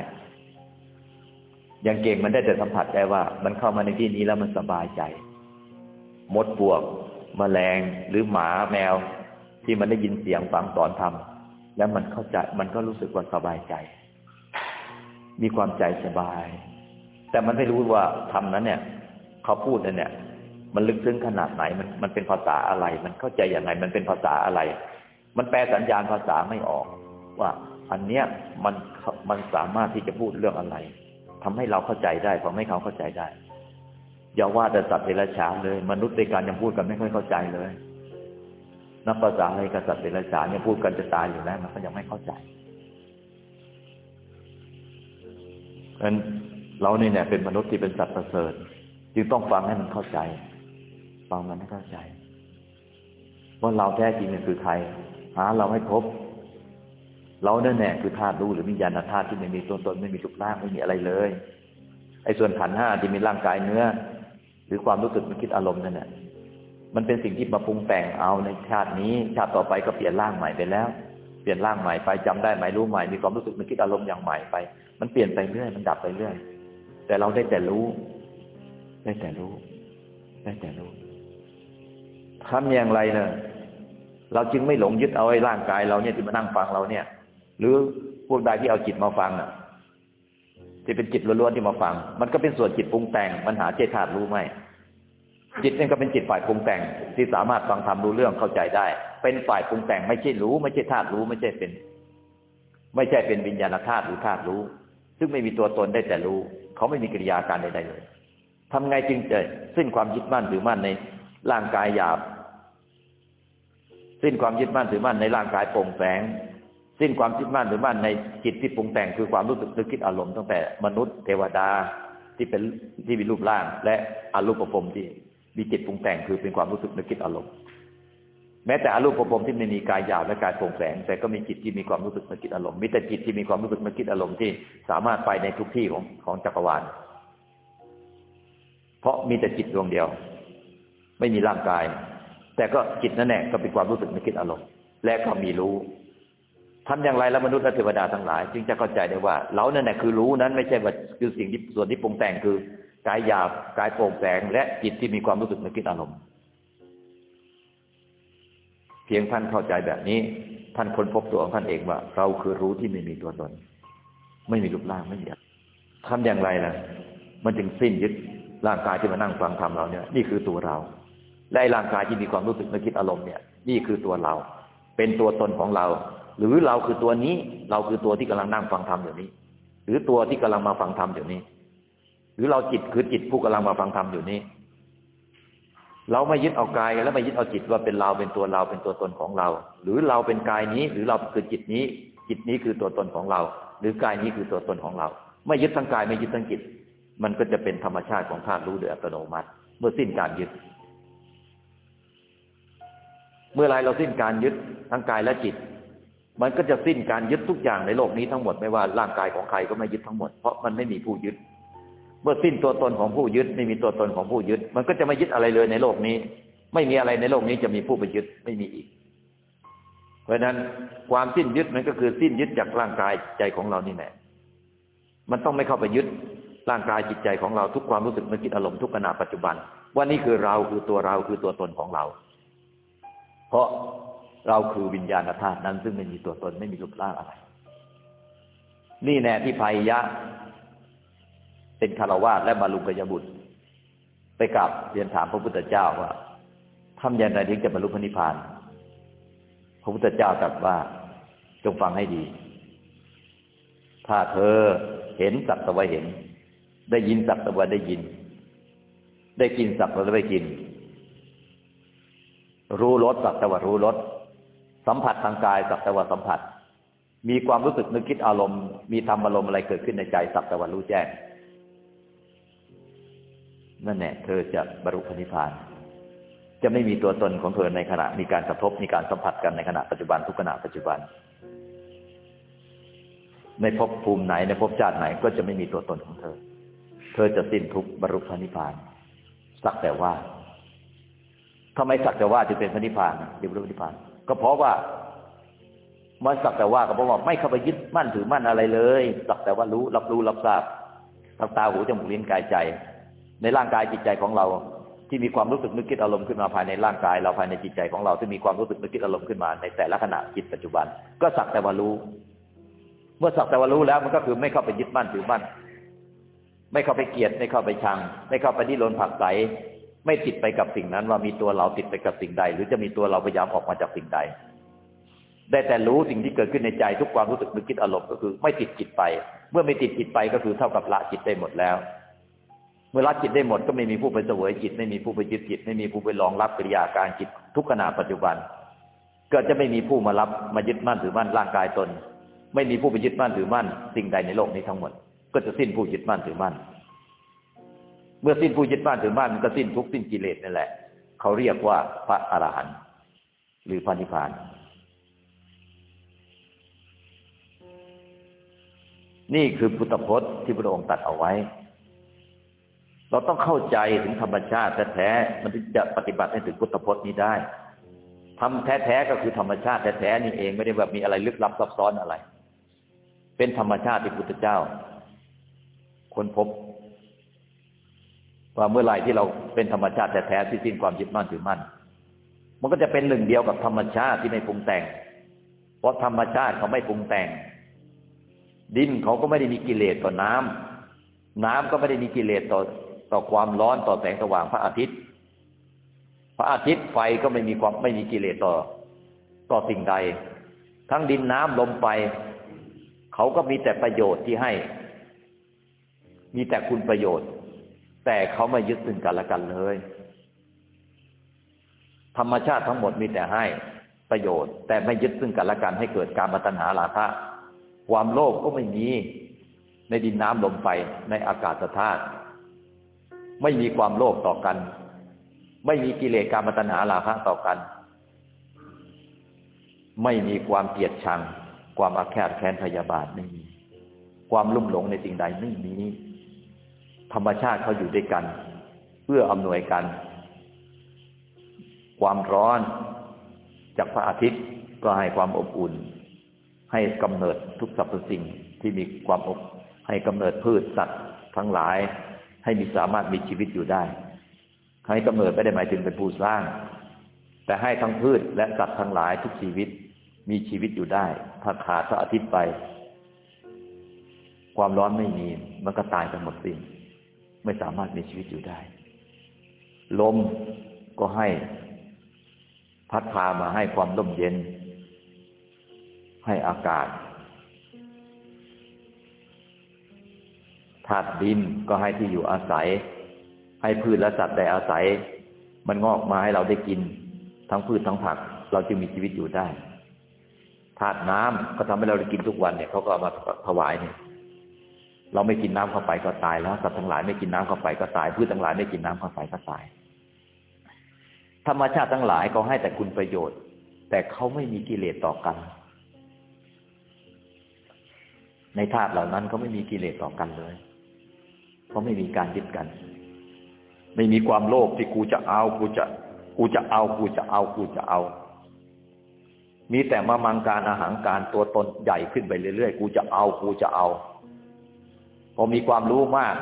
อย่างเก่งมันได้แต่สัมผัสได้ว่า มันเข้ามาในที่นี้แล้วมันสบายใจ มดปวกมแมลงหรือหมาแมว ที่มันได้ยินเสียงฟังสอนทำแล้วมันเข้าใจ มันก็รู้สึกว่าสบายใจ มีความใจสบาย แต่มันไม่รู้ว่าทำนั้นเนี่ย เขาพูดนั่นเนี่ย มันลึกซึ้งขนาดไหน มันมันเป็นภาษาอะไร มันเข้าใจอย่างไงมันเป็นภาษาอะไร มันแปลสัญญาณภาษาไม่ออก ว่า อันเนี้ยมันมันสามารถที่จะพูดเรื่องอะไรทำให้เราเข้าใจได้ทำให้เขาเข้าใจได้อย่าว่าแต่สัตว์เดรัจฉานเลย มนุษย์ในการยังพูดกันไม่ค่อยเข้าใจเลยนักภาษาอะไรกับสัตว์เดรัจฉานยังพูดกันจะตายอยู่แล้วมันก็ยังไม่เข้าใจเพราะฉะนั้นเราเนี่ยเป็นมนุษย์ที่เป็นสัตว์ประเสริฐ จึงต้องฟังให้มันเข้าใจ ฟังมันให้เข้าใจว่าเราแท้จริงเนี่ยคือใคร หาเราให้พบ เราเนี่ยแน่คือธาตุรู้หรือวิญญาณธาตุที่ไม่มีตัวตนไม่มีรูปร่างไม่มีอะไรเลย ไอ้ส่วนขันห้าที่มีร่างกายเนื้อ หรือความรู้สึกมันคิดอารมณ์นั่นแหละมันเป็นสิ่งที่มาปรุงแต่งเอาในชาตินี้ ชาติต่อไปก็เปลี่ยนร่างใหม่ไปแล้ว เปลี่ยนร่างใหม่ไปจำได้ไหมรู้ใหม่มีความรู้สึกมันคิดอารมณ์อย่างใหม่ไป มันเปลี่ยนไปเรื่อยมันดับไปเรื่อย แต่เราได้แต่รู้ ได้แต่รู้ ได้แต่รู้ทำอย่างไรเนะเราจึงไม่หลงยึดเอาไอ้ร่างกายเราเนี่ยที่มานั่งฟังเราเนี่ย หรือพวกใดที่เอาจิตมาฟังอะที่เป็นจิตล้วนๆที่มาฟัง มันก็เป็นส่วนจิตปรุงแต่งมันหาเจตธาตุรู้ไหมจิตนี่ก็เป็นจิตฝ่ายปรุงแต่งที่สามารถฟังธรรมรู้เรื่องเข้าใจได้ เป็นฝ่ายปรุงแต่งไม่ใช่รู้ ไม่ใช่ธาตุรู้ ไม่ใช่เป็น ไม่ใช่เป็นวิญญาณธาตุหรือธาตุรู้ ซึ่งไม่มีตัวตนได้แต่รู้ เขาไม่มีกิริยาการใดๆเลย ทำไงจึงจะสิ้นความยึดมั่นถือมั่นในร่างกายหยาบ สิ้นความยึดมั่นถือมั่นในร่างกายโปร่งแสง สิ้นความคิดมั่นหรือมั่นในจิตที่ปรุงแต่งคือความรู้สึกนึกคิดอารมณ์ตั้งแต่มนุษย์เทวดาที่เป็นที่มีรูปร่าง และอารูปภพที่มีจิตปรุงแต่งคือเป็นความรู้สึกนึกคิดอารมณ์แม้แต่อารูปภพที่ไม่มีกายหยาบและกายโปร่งแสง แต่ก็มีจิตที่มีความรู้สึกนึกคิดอารมณ์มีแต่จิตที่มีความรู้สึกนึกคิดอารมณ์ที่สามารถไปในทุกที่ของของจักรวาล เพราะมีแต่จิตดวงเดียว ไม่มีร่างกาย แต่ก็จิตนั่นแหละก็เป็นความรู้สึกนึกคิดอารมณ์และก็มีรู้ทำอย่างไรแล้วมนุษย์และเทวดาทั้งหลาย จึงจะเข้าใจได้ว่า เราเนี่ยนะคือรู้นั้นไม่ใช่ว่าคือสิ่งที่ส่วนที่ปรุงแต่งคือกายหยาบกายโปร่งแสงและจิตที่มีความรู้สึกนึกคิดอารมณ์เพียงท่านเข้าใจแบบนี้ ท่านค้นพบตัวของท่านเองว่า เราคือรู้ที่ไม่มีตัวตน ไม่มีรูปร่างไม่มีทำอย่างไรล่ะ มันจึงสิ้นยึด ร่างกายที่มานั่งฟังธรรมเราเนี่ย นี่คือตัวเรา และร่างกายที่มีความรู้สึกนึกคิดอารมณ์เนี่ย นี่คือตัวเรา เป็นตัวตนของเรา หรือเราคือตัวนี้ เราคือตัวที่กำลังนั่งฟังธรรมอยู่นี้ หรือตัวที่กำลังมาฟังธรรมอยู่นี้ หรือเราจิตคือจิตผู้กำลังมาฟังธรรมอยู่นี้ เราไม่ยึดเอากายแล้วไม่ยึดเอาจิตว่าเป็นเราเป็นตัวเราเป็นตัวตนของเรา หรือเราเป็นกายนี้ หรือเราคือจิตนี้ จิตนี้คือตัวตนของเรา หรือกายนี้คือตัวตนของเรา ไม่ยึดทั้งกายไม่ยึดทั้งจิต มันก็จะเป็นธรรมชาติของธาตุรู้โดยอัตโนมัติ เมื่อสิ้นการยึด เมื่อไรเราสิ้นการยึดทั้งกายและจิต มันก็จะสิ้นการยึดทุกอย่างในโลกนี้ทั้งหมดไม่ว่าร่างกายของใครก็ไม่ยึดทั้งหมดเพราะมันไม่มีผู้ยึด เมื่อสิ้นตัวตนของผู้ยึด ไม่มีตัวตนของผู้ยึด มันก็จะไม่ยึดอะไรเลยในโลกนี้ ไม่มีอะไรในโลกนี้จะมีผู้ไปยึดไม่มีอีก เพราะฉะนั้นความสิ้นยึดมันก็คือสิ้นยึดจากร่างกายใจของเรานี่แหละมันต้องไม่เข้าไปยึด ร่างกายจิตใจของเราทุกความรู้สึกนึกคิดอารมณ์ทุกขณะปัจจุบัน ว่านี่คือเราคือตัวเราคือตัวตนของเรา เพราะเราคือวิญญาณธาตุนั้น ซึ่งไม่มีตัวตนไม่มีรูปร่างอะไร นี่แน่ที่ภัยยะ เป็นคารวาสและมาลุกยบุตร ไปกลับเรียนถามพระพุทธเจ้าว่าทำอย่างไรถึงจะบรรลุพระนิพพาน พระพุทธเจ้าตรัสว่าจงฟังให้ดี ถ้าเธอเห็นสัตว์ตะวันเห็น ได้ยินสัตว์ตะวันได้ยิน ได้กินสัตว์ตะวันได้กิน รู้รสสัตว์ตะวันรู้รสสัมผัสทางกายสัตว์ตะวันสัมผัส มีความรู้สึกนึกคิดอารมณ์ มีธรรมอารมณ์อะไรเกิดขึ้นในใจสัตว์ตะวันรู้แจ้ง นั่นแหละเธอจะบรรลุพระนิพพาน จะไม่มีตัวตนของเธอในขณะ มีการกระทบมีการสัมผัสกันในขณะปัจจุบันทุกขณะปัจจุบันในภพภูมิไหนในภพชาติไหนก็จะไม่มีตัวตนของเธอ เธอจะสิ้นทุกบรรลุพระนิพพาน สักแต่ว่าทำไมสักแต่ว่าจึงเป็นพระนิพพานจึงบรรลุพระนิพพาน ก็เพราะว่ามันสักแต่ว่าก็เพราะว่าไม่เข้าไปยึดมั่นถือมั่นอะไรเลย สักแต่ว่ารู้รับรู้รับทราบทางตาหูจมูกลิ้นกายใจ ในร่างกายจิตใจของเรา ที่มีความรู้สึกนึกคิดอารมณ์ขึ้นมาภายในร่างกาย เราภายในจิตใจของเราที่มีความรู้สึกนึกคิดอารมณ์ขึ้นมาในแต่ละขณะจิตปัจจุบัน ก็สักแต่ว่ารู้ เมื่อสักแต่ว่ารู้แล้วมันก็คือไม่เข้าไปยึดมั่นถือมั่น ไม่เข้าไปเกลียดไม่เข้าไปชัง ไม่เข้าไปดิ้นรนผักใสไม่ติดไปกับสิ่งนั้นว่ามีตัวเราติดไปกับสิ่งใด หรือจะมีตัวเราพยายามออกมาจากสิ่งใด ได้แต่รู้สิ่งที่เกิดขึ้นในใจทุกความรู้สึกนึกคิดอารมณ์ก็คือ ไม่ติดจิตไป เมื่อไม่ติดจิตไปก็คือเท่ากับละจิตได้หมดแล้ว เมื่อละจิตได้หมดก็ไม่มีผู้ไปเสวยจิต ไม่มีผู้ไปยึดจิต ไม่มีผู้ไปรองรับกิริยาการจิตทุกขณะปัจจุบัน ก็จะไม่มีผู้มารับมายึดมั่นถือมั่นร่างกายตน ไม่มีผู้ไปยึดมั่นถือมั่นสิ่งใดในโลกนี้ทั้งหมด ก็จะสิ้นผู้ยึดมั่นถือมั่น เมื่อสิ้นผู้ยึดมั่นถือมั่นก็สิ้นทุกสิ้นกิเลสนั่นแหละ เขาเรียกว่าพระอรหันต์หรือพระนิพพาน นี่คือพุทธพจน์ที่พระองค์ตัดเอาไว้ เราต้องเข้าใจถึงธรรมชาติแท้ๆมันจะปฏิบัติให้ถึงพุทธพจน์นี้ได้ทำแท้ๆก็คือธรรมชาติแท้ๆนี่เองไม่ได้แบบมีอะไรลึกลับซับซ้อนอะไร เป็นธรรมชาติที่พุทธเจ้า ค้นพบ ว่าเมื่อไหร่ที่เราเป็นธรรมชาติแท้ๆที่สิ้นความยึดมั่นถือมั่น มันก็จะเป็นหนึ่งเดียวกับธรรมชาติที่ไม่ปรุงแต่ง เพราะธรรมชาติเขาไม่ปรุงแต่ง ดินเขาก็ไม่ได้มีกิเลสต่อน้ำน้ำก็ไม่ได้มีกิเลสต่อต่อความร้อนต่อแสงสว่างพระอาทิตย์ พระอาทิตย์ไฟก็ไม่มีความไม่มีกิเลสต่อ ต่อสิ่งใด ทั้งดินน้ำลมไฟเขาก็มีแต่ประโยชน์ที่ให้ มีแต่คุณประโยชน์ แต่เขาไม่ยึดซึ่งกันและกันเลย ธรรมชาติทั้งหมดมีแต่ให้ประโยชน์ แต่ไม่ยึดซึ่งกันและกันให้เกิดการมาตัญหาลาภะความโลภก็ไม่มีในดินน้ำลมไฟในอากาศธาตุไม่มีความโลภต่อกัน ไม่มีกิเลสการมาตัญหาลาภะต่อกัน ไม่มีความเกลียดชัง ความอาแคดแค้นพยาบาทไม่มีความลุ่มหลงในสิ่งใดไม่มี ธรรมชาติเขาอยู่ด้วยกัน เพื่ออำนวยกัน ความร้อนจากพระอาทิตย์ก็ให้ความอบอุ่น ให้กำเนิดทุกสรรพสิ่งที่มีความอบ ให้กำเนิดพืชสัตว์ทั้งหลาย ให้มีสามารถมีชีวิตอยู่ได้ให้กำเนิดไม่ได้หมายถึงเป็นผู้สร้าง แต่ให้ทั้งพืชและสัตว์ทั้งหลายทุกชีวิตมีชีวิตอยู่ได้ ถ้าขาดพระอาทิตย์ไป ความร้อนไม่มีมันก็ตายกันหมดสิ้น ไม่สามารถมีชีวิตอยู่ได้ ลมก็ให้พัดพามาให้ความร่มเย็น ให้อากาศธาตุดินก็ให้ที่อยู่อาศัย ให้พืชและสัตว์ได้อาศัย มันงอกมาให้เราได้กิน ทั้งพืชทั้งผัก เราจึงมีชีวิตอยู่ได้ธาตุน้ำก็ทำให้เราได้กินทุกวันเนี่ยเขาก็เอามาถวายเนี่ย เราไม่กินน้ำเข้าไปก็ตายแล้วสัตว์ทั้งหลายไม่กินน้ำเข้าไปก็ตายพืชทั้งหลายไม่กินน้ำเข้าไปก็ตาย ธรรมชาติทั้งหลายเขาให้แต่คุณประโยชน์ แต่เขาไม่มีกิเลสต่อกัน ในธาตุเหล่านั้นเขาไม่มีกิเลสต่อกันเลยเขาไม่มีการยึดกัน ไม่มีความโลภที่กูจะเอากูจะกูจะเอากูจะเอากูจะเอา มีแต่มามังการอาหารการตัวตนใหญ่ขึ้นไปเรื่อยๆกูจะเอากูจะเอา พอมีความรู้มาก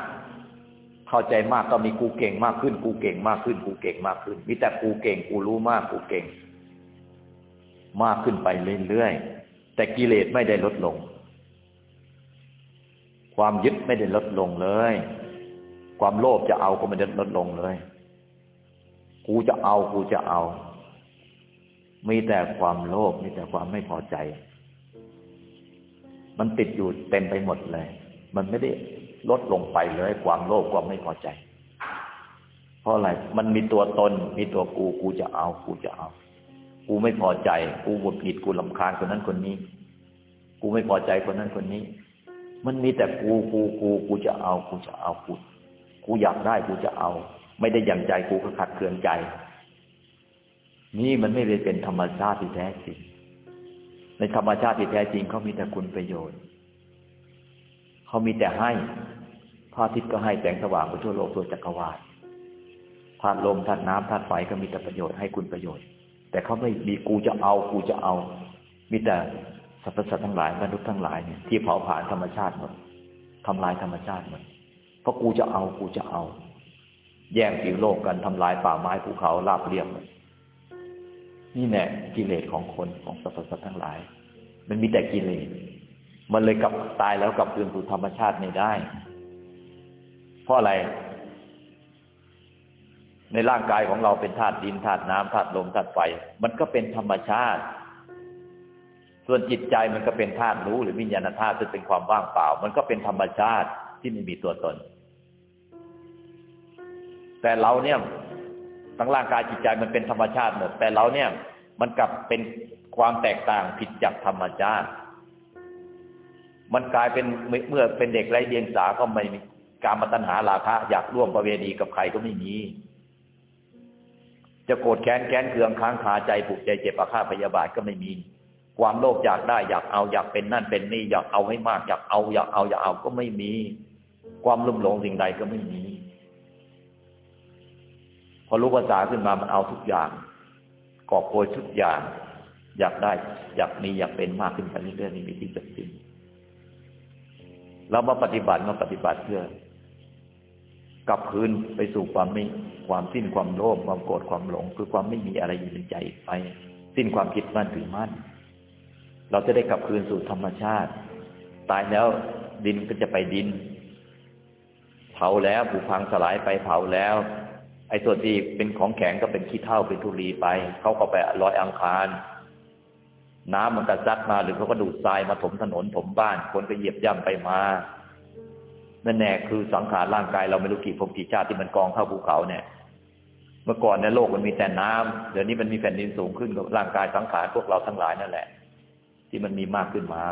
เข้าใจมากก็มีกูเก่งมากขึ้น กูเก่งมากขึ้น กูเก่งมากขึ้น มีแต่กูเก่ง กูรู้มาก กูเก่ง มากขึ้นไปเรื่อยๆ แต่กิเลสไม่ได้ลดลง ความยึดไม่ได้ลดลงเลย ความโลภจะเอาก็ไม่ได้ลดลงเลย กูจะเอา กูจะเอา มีแต่ความโลภ มีแต่ความไม่พอใจ มันติดอยู่เต็มไปหมดเลย มันไม่ได้ลดลงไปเลยความโลภความไม่พอใจ เพราะอะไร มันมีตัวตน มีตัวกู กูจะเอา กูจะเอา กูไม่พอใจ กูหงุดหงิด กูลำคาญคนนั้นคนนี้ กูไม่พอใจคนนั้นคนนี้ มันมีแต่กู กู กู กูจะเอา กูจะเอา กู กูอยากได้ กูจะเอา ไม่ได้ยังใจ กูก็ขัดเคืองใจ นี่มันไม่ได้เป็นธรรมชาติที่แท้จริง ในธรรมชาติที่แท้จริงเขามีแต่คุณประโยชน์ เขามีแต่ให้พระอาทิตย์ก็ให้แสงสว่างไปทั่วโลกทั่วจักรวาลธาตุลมธาตุน้ำธาตุไฟก็มีแต่ประโยชน์ให้คุณประโยชน์ แต่เขาไม่มีกูจะเอากูจะเอา มีแต่สรรพสัตว์ทั้งหลายมนุษย์ทั้งหลายเนี่ยที่เผาผลาญธรรมชาติหมดทำลายธรรมชาติหมดเพราะกูจะเอากูจะเอา แย่งสิวโลกกันทำลายป่าไม้ภูเขาลาบเรียบหมดนี่แน่กิเลสของคนของสรรพสัตว์ทั้งหลาย มันมีแต่กิเลส มันเลยกลับตายแล้วกลับคืนสู่ธรรมชาติไม่ได้ เพราะอะไร ในร่างกายของเราเป็นธาตุดินธาตุน้ำธาตุลมธาตุไฟ มันก็เป็นธรรมชาติ ส่วนจิตใจมันก็เป็นธาตุรู้หรือวิญญาณธาตุซึ่งเป็นความว่างเปล่า มันก็เป็นธรรมชาติที่ไม่มีตัวตน แต่เราเนี่ยทั้งร่างกายจิตใจมันเป็นธรรมชาติหมด แต่เราเนี่ย มันกลับเป็นความแตกต่างผิดจากธรรมชาติ มันกลายเป็นเมื่อเป็นเด็กไร้เดียงสาก็ไม่มีการมาตัญหาราคะอยากร่วมประเวณีกับใครก็ไม่มีจะโกรธแค้นแค้นเคืองค้างคาใจผูกใจเจ็บอาฆาตพยาบาทก็ไม่มี ความโลภอยากได้อยากเอาอยากเป็นนั่นเป็นนี่อยากเอาให้มากอยากเอาอยากเอาอยากเอาก็ไม่มี ความลุ่มหลงสิ่งใดก็ไม่มี พอรู้ภาษาขึ้นมามันเอาทุกอย่างกอบโกยทุกอย่าง อยากได้ อยากมีอยากเป็นมากขึ้นไปเรื่อยๆนี่มีที่จบสิ้น เรามาปฏิบัติมาปฏิบัติเพื่อกลับคืนไปสู่ความไม่ความสิ้นความโลภความโกรธความหลง คือความไม่มีอะไรอยู่ในใจไป สิ้นความคิดมั่นถือมั่น เราจะได้กลับคืนสู่ธรรมชาติ ตายแล้วดินก็จะไปดิน เผาแล้วผุพังสลายไปเผาแล้ว ไอ้ส่วนที่เป็นของแข็งก็เป็นขี้เท่าเป็นทุลีไปเขาก็ไปลอยอังคาร น้ำมันกระซัดมาหรือเขาก็ดูดทรายมาถมถนนถมบ้าน คนก็เหยียบย่ำไปมานั่นแน่คือสังขารร่างกายเราไม่รู้กี่ภพกี่ชาติที่มันกองเข้าภูเขาเนี่ย เมื่อก่อนในโลกมันมีแต่น้ำเดี๋ยวนี้มันมีแผ่นดินสูงขึ้นกับร่างกายสังขารพวกเราทั้งหลายนั่นแหละ ที่มันมีมากขึ้นมา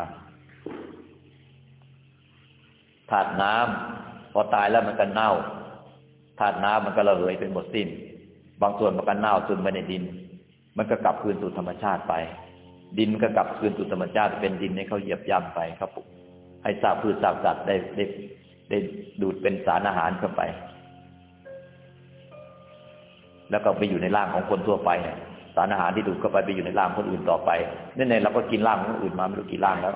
ถาดน้ำพอตายแล้วมันก็เน่าธาตุน้ำมันก็ระเหยเป็นหมดสิ้น บางส่วนมันก็เน่าซึมไปในดิน มันก็กลับคืนสู่ธรรมชาติไป ดินก็กลับคืนสู่ธรรมชาติเป็นดินให้เขาเหยียบย่ำไปครับผมให้ซากพืชซากสัตว์ได้ได้ได้ดูดเป็นสารอาหารเข้าไป แล้วก็ไปอยู่ในร่างของคนทั่วไปสารอาหารที่ดูดเข้าไปไปอยู่ในร่างคนอื่นต่อไปนั่นเองเราก็กินร่างของคนอื่นมาไม่รู้กี่ร่างแล้ว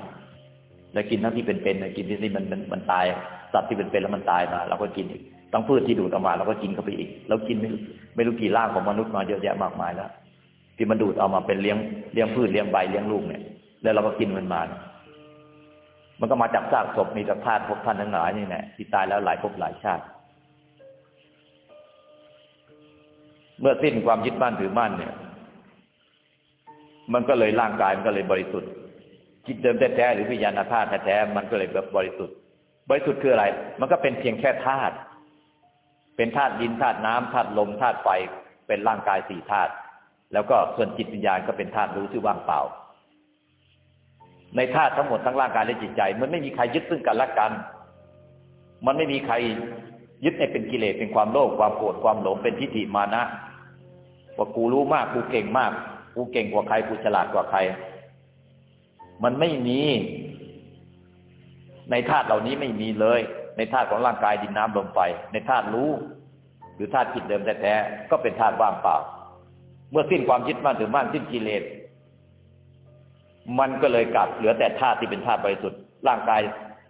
แล้วกินทั้งที่เป็นๆกินที่นี่มันมันมันตายสัตว์ที่เป็นๆแล้วมันตายมาเราก็กินอีกต้องพืชที่ดูดออกมาเราก็กินเข้าไปอีกเรากินไม่ไม่รู้กี่ร่างของมนุษย์มาเยอะแยะมากมายแล้ว ที่มันดูดเอามาเป็นเลี้ยงเลี้ยงพืชเลี้ยงใบเลี้ยงลูกเนี่ย แล้วเราก็กินมันมามันก็มาจากซากศพมีจากธาตุพบท่านทั้งหลายนี่แหละที่ตายแล้วหลายภพหลายชาติ เมื่อสิ้นความยึดมั่นถือมั่นเนี่ย มันก็เลยร่างกายมันก็เลยบริสุทธิ์จิตเดิมแท้ๆหรือวิญญาณธาตุแท้ๆมันก็เลยแบบบริสุทธิ์ บริสุทธิ์คืออะไร มันก็เป็นเพียงแค่ธาตุเป็นธาตุดินธาตุน้ำธาตุลมธาตุไฟเป็นร่างกายสี่ธาตุ แล้วก็ส่วนจิตวิญญาณก็เป็นธาตุรู้ชื่อว่างเปล่า ในธาตุทั้งหมดทั้งร่างกายและจิตใจ มันไม่มีใครยึดซึ่งกันและกัน มันไม่มีใครยึดให้เป็นกิเลสเป็นความโลภความโกรธความหลงเป็นทิฏฐิมานะว่ากูรู้มากกูเก่งมากกูเก่งกว่าใครกูฉลาดกว่าใคร มันไม่มีในธาตุเหล่านี้ไม่มีเลย ในธาตุของร่างกายดินน้ำลมไฟในธาตุรู้ หรือธาตุจิตเดิมแท้ๆก็เป็นธาตุว่างเปล่า เมื่อสิ้นความยึดมั่นถือมั่นสิ้นกิเลสมันก็เลยกลับเหลือแต่ธาตุที่เป็นธาตุบริสุทธิ์ร่างกาย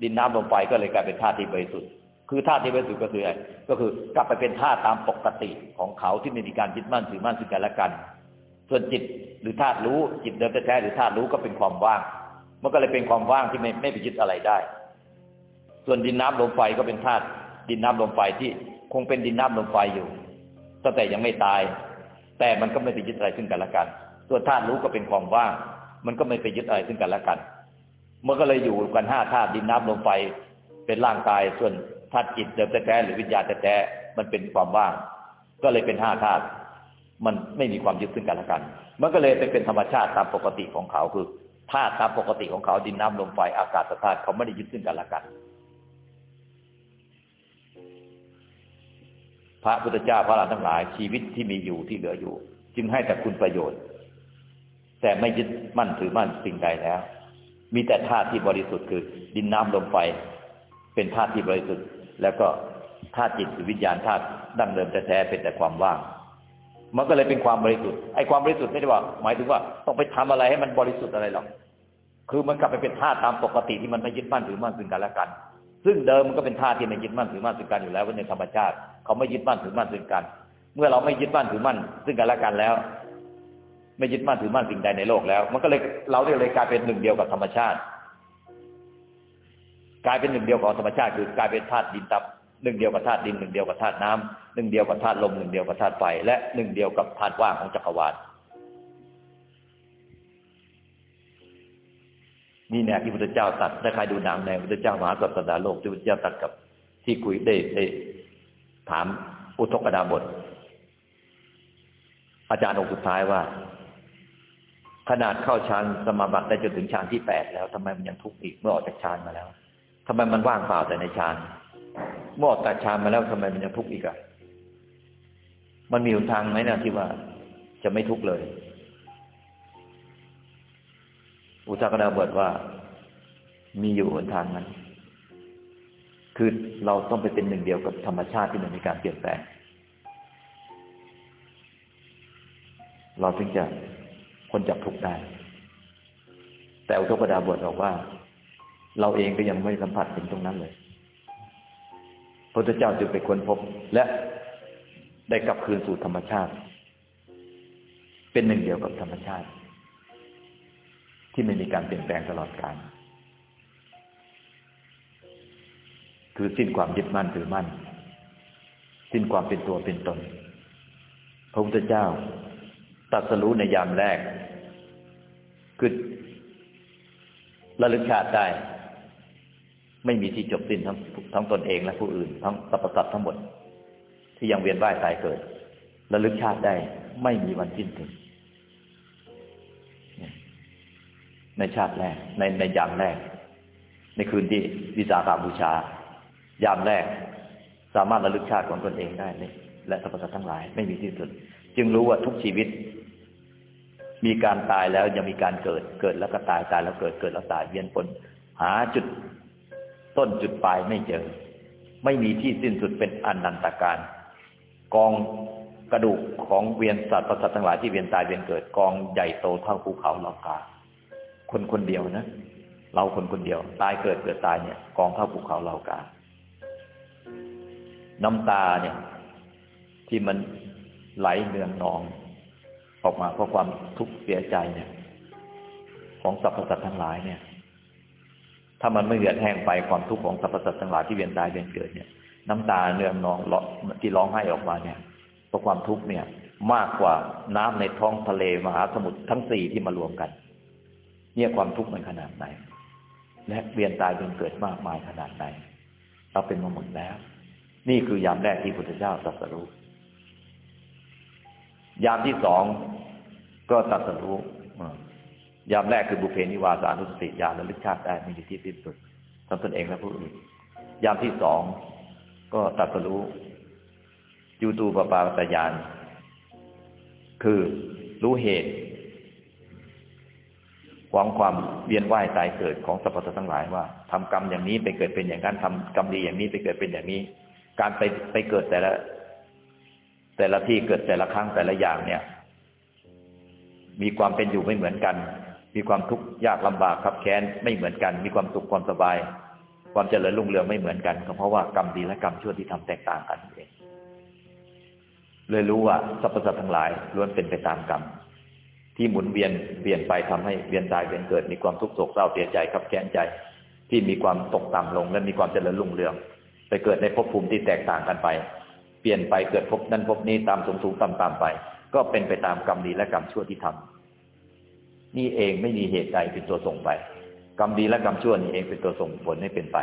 ดินน้ำลมไฟก็เลยกลายเป็นธาตุที่บริสุทธิ์คือธาตุที่บริสุทธิ์ก็คืออะไรก็คือกลับไปเป็นธาตุตามปกติของเขาที่ไม่มีการยึดมั่นถือมั่นซึ่งกันและกัน ส่วนจิตหรือธาตุรู้จิตเดิมแท้หรือธาตุรู้ก็เป็นความว่าง มันก็เลยเป็นความว่างที่ไม่ไม่ไปยึดอะไรได้ ส่วนดินน้ำลมไฟก็เป็นธาตุดินน้ำลมไฟที่คงเป็นดินน้ำลมไฟอยู่ตั้งแต่ยังไม่ตาย แต่มันก็ไม่ไปยึดอะไรซึ่งกันและกัน ส่วนธาตุรู้ก็เป็นความว่าง มันก็ไม่ไปยึดอะไรซึ่งกันและกันมันก็เลยอยู่กันห้าธาตุดินน้ำลมไฟเป็นร่างกาย ส่วนธาตุจิตเดิมแท้หรือวิญญาณแท้มันเป็นความว่าง ก็เลยเป็นห้าธาตุมันไม่มีความยึดซึ่งกันและกัน มันก็เลยไปเป็นธรรมชาติตามปกติของเขาคือธาตุตามปกติของเขาดินน้ำลมไฟอากาศธาตุเขาไม่ได้ยึดซึ่งกันและกัน ระพุทธเจ้าพระอรหันทั้งหลายชีวิตที่มีอยู่ที่เหลืออยู่ จึงให้แต่คุณประโยชน์ แต่ไม่ยึดมั่นถือมั่นสิ่งใดแล้ว มีแต่ธาตุที่บริสุทธิ์คือ ดินน้ำลมไฟ เป็นธาตุที่บริสุทธิ์ แล้วก็ธาตุจิตหรือวิญญาณธาตุดั้งเดิมแท้ๆเป็นแต่ความว่าง มันก็เลยเป็นความบริสุทธิ์ไอ้ความบริสุทธิ์ไม่ได้ว่า หมายถึงว่าต้องไปทำอะไรให้มันบริสุทธิ์อะไรหรอกคือมันกลับไปเป็นธาตุตามปกติที่มันไม่ยึดมั่นถือมั่นซึ่งกันและกัน ซึ่งเดิมมันก็เป็นธาตุที่ไม่ยึดมั่นถือมั่นซึ่งกันอยู่แล้วในธรรมชาติ เขาไม่ยึดมั่นถือมั่นซึ่งกัน เมื่อเราไม่ยึดมั่นถือมั่นซึ่งกันและกันแล้ว ไม่ยึดมั่นถือมั่นสิ่งใดในโลกแล้ว มันก็เลยเราเลยกลายเป็นหนึ่งเดียวกับธรรมชาติ กลายเป็นหนึ่งเดียวกับธรรมชาติ คือกลายเป็นธาตุดินตับหนึ่งเดียวกับธาตุดินหนึ่งเดียวกับธาตุน้ำหนึ่งเดียวกับธาตุลมหนึ่งเดียวกับธาตุไฟและหนึ่งเดียวกับธาตุว่างของจักรวาลนี่แนวที่พระพุทธเจ้าตัดถ้าใครดูหนังในพระพุทธเจ้ามหาสัตดาโลกที่พระพุทธเจ้าตัดกับที่คุยได้ได้ ถามอุทกดาบท อาจารย์องค์สุดท้ายว่า ขนาดเข้าฌานสมาบัติได้จนถึงฌานที่แปดแล้วทำไมมันยังทุกข์อีกเมื่อออกจากฌานมาแล้วทำไมมันว่างเปล่าแต่ในฌานเมื่อออกจากฌานมาแล้วทำไมมันยังทุกข์อีกอะมันมีหนทางไหมนะที่ว่าจะไม่ทุกข์เลย อุตากดาบทว่า มีอยู่หนทางนั้น คือเราต้องไปเป็นหนึ่งเดียวกับธรรมชาติที่มันมีการเปลี่ยนแปลง เราถึงจะพ้นจากทุกข์ได้ แต่อุทกดาบทบอกว่า เราเองก็ยังไม่สัมผัสถึงตรงนั้นเลยพระเจ้าจึงไปค้นพบ และได้กลับคืนสู่ธรรมชาติ เป็นหนึ่งเดียวกับธรรมชาติ ที่ไม่มีการเปลี่ยนแปลงตลอดกาล คือสิ้นความยึดมั่นถือมั่น สิ้นความเป็นตัวเป็นตน พระพุทธเจ้าตัดสรู้ในยามแรก คือระลึกชาติได้ ไม่มีที่จบสิ้นทั้งทั้งตนเองและผู้อื่น ทั้งสรรพสัตว์ทั้งหมด ที่ยังเวียนว่ายตายเกิดระลึกชาติได้ ไม่มีวันสิ้นถึงในชาติแรก ในในยามแรก ในคืนที่วิสาขาบูชา ยามแรก สามารถระลึกชาติของตนเองได้และสรรพสัตว์ทั้งหลายไม่มีที่สุด จึงรู้ว่าทุกชีวิต มีการตายแล้วยังมีการเกิดเกิดแล้วก็ตายตายแล้วเกิดเกิดแล้วตายเวียนปนหาจุดต้นจุดปลายไม่เจอ ไม่มีที่สิ้นสุดเป็นอนันตการ กองกระดูกของเวียนสัตว์ประสาททั้งหลายที่เวียนตายเวียนเกิดกองใหญ่โตเท่าภูเขาลากา คนคนเดียวนะ เราคนคนเดียว ตายเกิดเกิดตายเนี่ย กองเท่าภูเขาลากา น้ำตาเนี่ย ที่มันไหลเนืองนอง ออกมาเพราะความทุกข์เสียใจเนี่ย ของสรรพสัตว์ทั้งหลายเนี่ย ถ้ามันไม่เหือดแห้งไปความทุกข์ของสรรพสัตว์ทั้งหลายที่เวียนตายเวียนเกิดเนี่ย น้ำตาเนืองนองที่ร้องไห้ออกมาเนี่ยเพราะความทุกข์เนี่ย มากกว่าน้ำในท้องทะเลมหาสมุทรทั้งสี่ที่มารวมกัน เนี่ยความทุกข์มันขนาดไหน และเวียนตายเวียนเกิดมากมายขนาดไหนเราเป็นมาหมดแล้ว นี่คือยามแรกที่พุทธเจ้าตรัสรู้ ยามที่สองก็ตัดสรู้ยามแรกคือบุเพนิวาสานุสติญาณระลึกชาติได้มีที่สิ้นสุดทั้งตนเองและผู้อื่น ยามที่สองก็ตรัสรู้ยูตูปปาตญาณคือรู้เหตุความความเวียนว่ายตายเกิดของสรรพสัตว์ทั้งหลายว่าทำกรรมอย่างนี้ไปเกิดเป็นอย่างนั้นทำกรรมดีอย่างนี้ไปเกิดเป็นอย่างนี้ การไปไปเกิดแต่ละ แต่ละที่เกิดแต่ละครั้งแต่ละอย่างเนี่ย มีความเป็นอยู่ไม่เหมือนกัน มีความทุกข์ยากลำบากขับแค้นไม่เหมือนกัน มีความสุขความสบาย ความเจริญรุ่งเรืองไม่เหมือนกันก็เพราะว่ากรรมดีและกรรมชั่วที่ทำแตกต่างกันเองเลยรู้ว่าสรรพสัตว์ทั้งหลายล้วนเป็นไปตามกรรมที่หมุนเวียนเปลี่ยนไปทำให้เวียนตายเวียนเกิด มีความทุกข์โศกเศร้าเสียใจขับแค้นใจ ที่มีความตกต่ำลงและมีความเจริญรุ่งเรือง ไปเกิดในภพภูมิที่แตกต่างกันไป เปลี่ยนไปเกิดภพนั้นภพนี้ตามสูงสูงต่ำต่ำไป ก็เป็นไปตามกรรมดีและกรรมชั่วที่ทำนี่เองไม่มีเหตุใดเป็นตัวส่งไป กรรมดีและกรรมชั่วนี่เองเป็นตัวส่งผลให้เป็นไป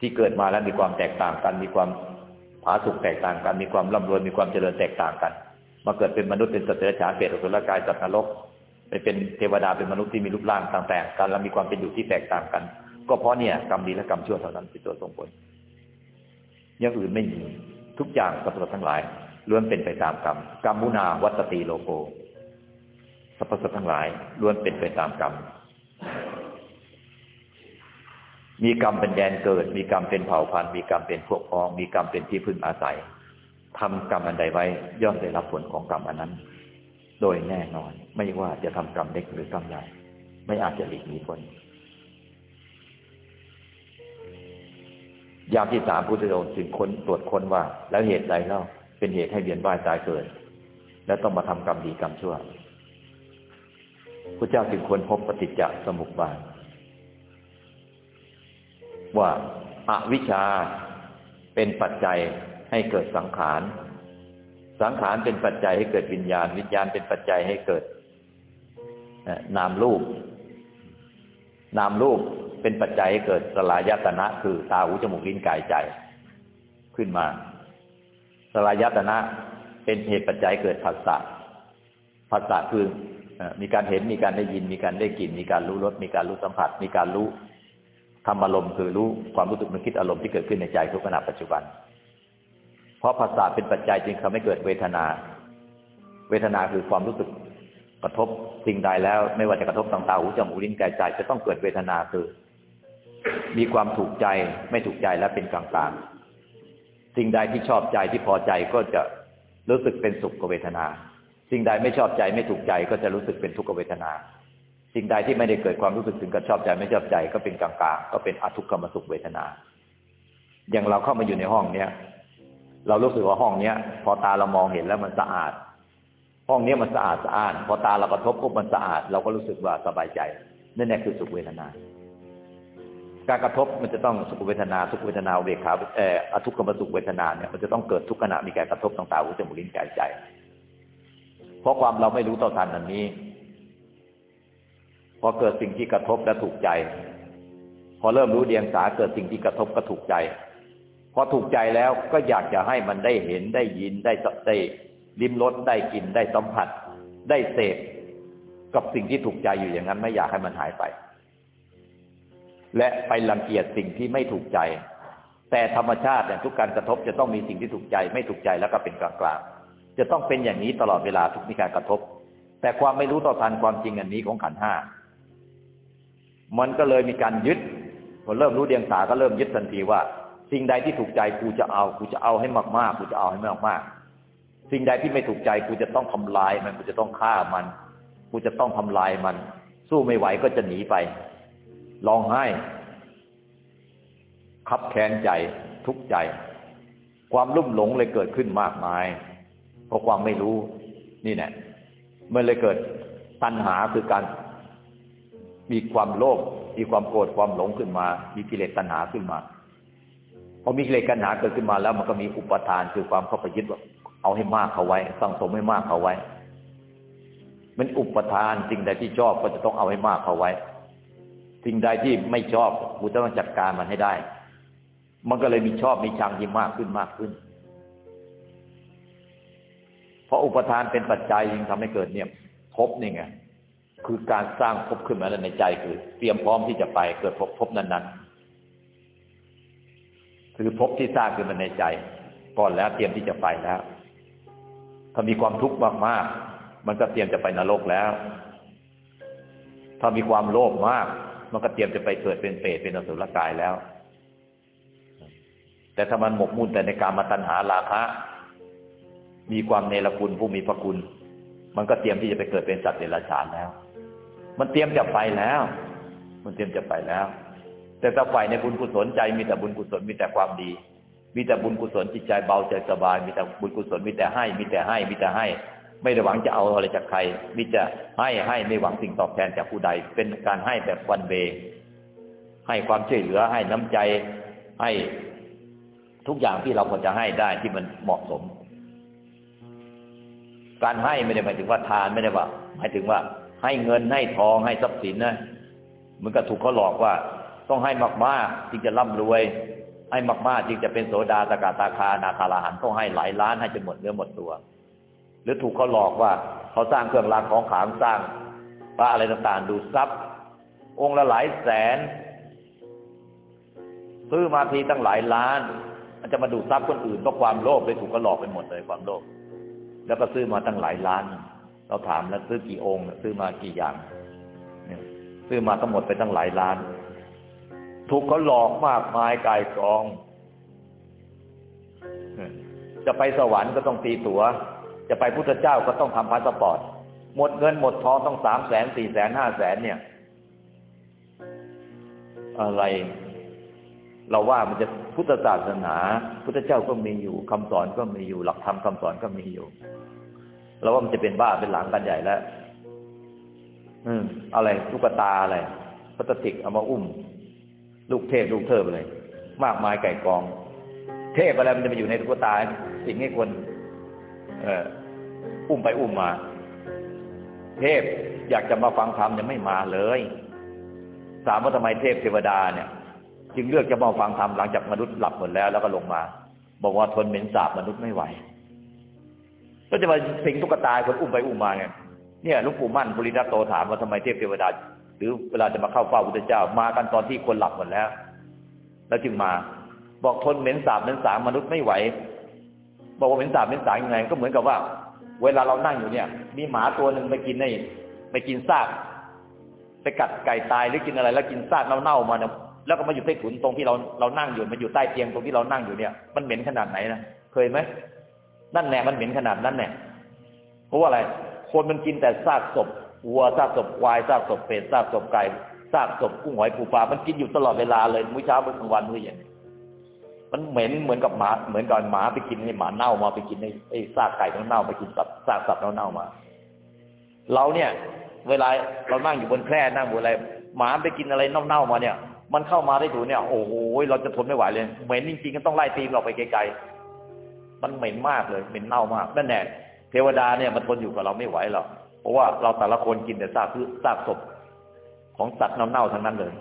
ที่เกิดมาแล้วมีความแตกต่างกันมีความผาสุกแตกต่างกันมีความร่ำรวยมีความเจริญแตกต่างกัน มาเกิดเป็นมนุษย์เป็นสัตว์เดรัจฉานเปรตอสุรกายจัตนรกไปเป็นเทวดาเป็นมนุษย์ที่มีรูปร่างต่างๆกันและมีความเป็นอยู่ที่แตกต่างกัน ก็เพราะเนี่ยกรรมดีและกรรมชั่วเท่านั้นเป็นตัวส่งผล อย่างอื่นไม่มี ทุกอย่างสรรพสัตว์ทั้งหลายล้วนเป็นไปตามกรรมกรรมมุนาวัตติโลโกสรรพสัตว์ทั้งหลายล้วนเป็นไปตามกรรมมีกรรมเป็นแดนเกิด มีกรรมเป็นเผ่าพันธุ์มีกรรมเป็นพวกพ้อง มีกรรมเป็นที่พึ่งอาศัยทำกรรมอันใดไว้ ย่อมได้รับผลของกรรมอันนั้น โดยแน่นอน ไม่ว่าจะทำกรรมเล็กหรือกรรมใหญ่ไม่อาจจะหลีกหนีพ้น ยามที่สามพุทธองค์จึงค้นตรวจค้นว่า แล้วเหตุใดเล่าเป็นเหตุให้เวียนว่ายตายเกิด และต้องมาทำกรรมดีกรรมชั่วพระเจ้าจึงค้นพบปฏิจจสมุปบาทว่าอาวิชชาเป็นปัจจัยให้เกิดสังขาร สังขารเป็นปัจจัยให้เกิดวิญญาณ วิญญาณเป็นปัจจัยให้เกิดนามรูป นามรูป เป็นปัจจัยให้เกิดสลายตนะ คือตาหูจมูกลิ้นกายใจ ขึ้นมา สลายตนะ เป็นเหตุปัจจัยเกิดผัสสะผัสสะคือมีการเห็นมีการได้ยินมีการได้กลิ่น มีการรู้รสมีการรู้สัมผัส มีการรู้ธรรมอารมณ์คือรู้ความรู้สึกนึกคิดอารมณ์ที่เกิดขึ้นในใจทุกขณะปัจจุบัน เพราะภาษาเป็นปัจจัยจึงทำให้เกิดเวทนา เวทนาคือความรู้สึกกระทบสิ่งใดแล้ว ไม่ว่าจะกระทบทางตาหูจมูกลิ้นกายใจจะต้องเกิดเวทนาคือ มีความถูกใจไม่ถูกใจและเป็นกลางๆ สิ่งใดที่ชอบใจที่พอใจก็จะรู้สึกเป็นสุขกเวทนา สิ่งใดไม่ชอบใจไม่ถูกใจก็จะรู้สึกเป็นทุกขเวทนา สิ่งใดที่ไม่ได้เกิดความรู้สึกถึงกับชอบใจไม่ชอบใจก็เป็นกลางๆ ก็เป็นอทุกขมสุขเวทนา อย่างเราเข้ามาอยู่ในห้องเนี้ยเรารู้สึกว่าห้องเนี้ย พอตาเรามองเห็นแล้วมันสะอาด ห้องเนี้ยมันสะอาดสะอาดพอตาเรากระทบปุ๊บมันสะอาด เราก็รู้สึกว่าสบายใจนั่นแหละคือสุขเวทนา การกระทบมันจะต้องสุขเวทนาสุขเวทนาเวขาเอ่อทุกขมสุขเวทนาเนี่ยมันจะต้องเกิดทุกขณะมีการกระทบต่างๆหูจมูกลิ้นกายใจ เพราะความเราไม่รู้ต่อทันอันนี้พอเกิดสิ่งที่กระทบและถูกใจ พอเริ่มรู้เดียงสาเกิดสิ่งที่กระทบก็ถูกใจ พอถูกใจแล้วก็อยากจะให้มันได้เห็นได้ยินได้ได้ลิ้มรสได้กินได้สัมผัส ได้เสพกับสิ่งที่ถูกใจอยู่อย่างนั้น ไม่อยากให้มันหายไป และไปรังเกียจสิ่งที่ไม่ถูกใจ แต่ธรรมชาติเนี่ยทุกการกระทบจะต้องมีสิ่งที่ถูกใจ ไม่ถูกใจแล้วก็เป็นกลางๆจะต้องเป็นอย่างนี้ตลอดเวลาทุกมีการกระทบ แต่ความไม่รู้ต่อทันความจริงอันนี้ของขันห้ามันก็เลยมีการยึดพอเริ่มรู้เดียงสาก็เริ่มยึดทันทีว่า สิ่งใดที่ถูกใจกูจะเอากูจะเอาให้มากๆกูจะเอาให้มากๆสิ่งใดที่ไม่ถูกใจกูจะต้องทำลายมันกูจะต้องฆ่ามันกูจะต้องทำลายมัน สู้ไม่ไหวก็จะหนีไป ร้องไห้ขับแค้นใจทุกข์ใจ ความลุ่มหลงเลยเกิดขึ้นมากมาย เพราะความไม่รู้นี่แหละมื่อเลยเกิดตัณหาคือการมีความโลภมีความโกรธความหลงขึ้นมา มีกิเลสตัณหาขึ้นมาพอมีกิเลสกันหาเกิดขึ้นมาแล้วมันก็มีอุปทานคือความเข้าไปยึดว่าเอาให้มากเขาไว้สั่งสมให้มากเขาไว้ มันอุปทานสิ่งใดที่ชอบก็จะต้องเอาให้มากเขาไว้ สิ่งใดที่ไม่ชอบกูจะต้องจัดการมันให้ได้ มันก็เลยมีชอบมีชังที่มากขึ้นมากขึ้น เพราะอุปทานเป็นปัจจัยยิ่งทำให้เกิดเนี่ยพบนี่ไงคือการสร้างภพขึ้นมาแล้วในใจคือ เตรียมพร้อมที่จะไปเกิดพภพบนั้นๆคือภพที่สร้างขึ้นมาในใจก่อนแล้วเตรียมที่จะไปแล้ว ถ้ามีความทุกข์มากๆมันก็เตรียมจะไปนรกแล้ว ถ้ามีความโลภมาก มันก็เตรียมจะไปเกิดเป็นเปรตเป็นอสุรกายแล้ว แต่ถ้ามันหมกมุ่นแต่ในการมาตัณหาราคะ มีความเนรคุณผู้มีพระคุณ มันก็เตรียมที่จะไปเกิดเป็นสัตว์เดรัจฉานแล้ว มันเตรียมจะไปแล้ว มันเตรียมจะไปแล้ว แต่ถ้าฝ่ายในบุญกุศลใจมีแต่บุญกุศลมีแต่ความดี มีแต่บุญกุศลจิตใจเบาใจสบาย มีแต่บุญกุศลมีแต่ให้ มีแต่ให้ มีแต่ให้ ไม่ได้หวังจะเอาอะไรจากใครมีจะให้ให้ไม่หวังสิ่งตอบแทนจากผู้ใด เป็นการให้แบบวันเบให้ความช่วยเหลือให้น้ำใจให้ทุกอย่างที่เราควรจะให้ได้ที่มันเหมาะสม การให้ไม่ได้หมายถึงว่าทานไม่ได้ว่า หมายถึงว่า ให้เงินให้ทองให้ทรัพย์สินนะมันก็ถูกเขาหลอกว่า ต้องให้มากๆจึงจะร่ำรวย ให้มากๆจึงจะเป็นโสดาสกาตาคานาคาราหันต้องให้หลายล้านให้จนหมดเนื้อหมดตัว หรือถูกเขาหลอกว่าเขาสร้างเครื่องรางของขลังสร้างพระอะไรต่างๆ ดูทรัพย์ องค์ละหลายแสนซื้อมาทีตั้งหลายล้าน มันจะมาดูทรัพย์คนอื่นเพราะความโลภเลยถูกก็หลอกไปหมดเลยความโลภแล้วก็ซื้อมาตั้งหลายล้าน เราถามแล้วซื้อกี่องค์ซื้อมากี่อย่างเนี่ยซื้อมาทั้งหมดไปตั้งหลายล้าน ถูกเขาหลอกมากมายกายกอง จะไปสวรรค์ก็ต้องตีตัว๋ว จะไปพุทธเจ้าก็ต้องทำพาสปอร์ต หมดเงินหมดทองต้องสามแสนสี่แสนห้าแสนเนี่ย อะไร เราว่ามันจะพุทธศาสนา พุทธเจ้าก็มีอยู่คำสอนก็มีอยู่ หลักธรรมคาสอนก็มีอยู่ เราว่ามันจะเป็นบ้าเป็นหลังกันใหญ่แล้วอืมอะไรลูกตาอะไรพลาสติกเอามาอุ้ม ลูกเทพลูกเทพเลย มากมายไก่กอง เทพอะไรมันจะมาอยู่ในลูกตาสิ่งให้คน เออ อุ้มไปอุ้มมา เทพอยากจะมาฟังธรรมยังไม่มาเลยถามว่าทำไมเทพเทวดาเนี่ย จึงเลือกจะมาฟังธรรมหลังจากมนุษย์หลับหมดแล้วแล้วก็ลงมา บอกว่าทนเหม็นสาบมนุษย์ไม่ไหว ก็จะมาสิงตุ๊กตาคนอุ้มไปอุ้มมาไงเนี่ยลุงปู่มั่นบริรัตโตถามว่าทำไมเทพเทวดา หรือเวลาจะมาเข้าเฝ้าพุทธเจ้ามากันตอนที่คนหลับหมดแล้ว แล้วจึงมา บอกทนเหม็นสาบเหม็นสางมนุษย์ไม่ไหว บอกว่าเหม็นสาบเหม็นสางยังไง ก็เหมือนกับว่า เวลาเรานั่งอยู่เนี่ย มีหมาตัวหนึ่งไปกินในไปกินซากไปกัดไก่ตายหรือกินอะไร แล้วกินซากเน่าๆมาเนี่ยแล้วก็มาอยู่ใต้ถุนตรงที่เราเรานั่งอยู่มาอยู่ใต้เตียงตรงที่เรานั่งอยู่เนี่ย มันเหม็นขนาดไหนนะเคยไหมนั่นแน่มันเหม็นขนาดนั้นแน่เพราะว่าอะไร คนมันกินแต่ซากศพวัวซากศพควายซากศพเป็ดซากศพไก่ซากศพกุ้งหอยปูปลา มันกินอยู่ตลอดเวลาเลยมื้อเช้ามื้อกลางวันมื้อเย็น มันเหม็นเหมือนกับหมาเหมือนกับหมาไปกินไอ้หมาเน่ามาไปกินไอ้ไอ้ซากไก่เน่าไปกินสัตว์ซากสัตว์เน่ามา เราเนี่ย เวลาเรานั่งอยู่บนแคร่นั่งบนอะไรหมาไปกินอะไรเน่าๆมาเนี่ย มันเข้ามาได้ถูเนี่ย โอ้โหเราจะทนไม่ไหวเลยเหม็นจริงๆก็ต้องไล่ตีมเราไปไกลๆมันเหม็นมากเลยเหม็นเน่ามากนั่นแน่เทวดาเนี่ยมันทนอยู่กับเราไม่ไหวหรอกเพราะว่าเราแต่ละคนกินแต่ซากพืซากศพของสัตว์เน่าๆทั้งนั้นเลย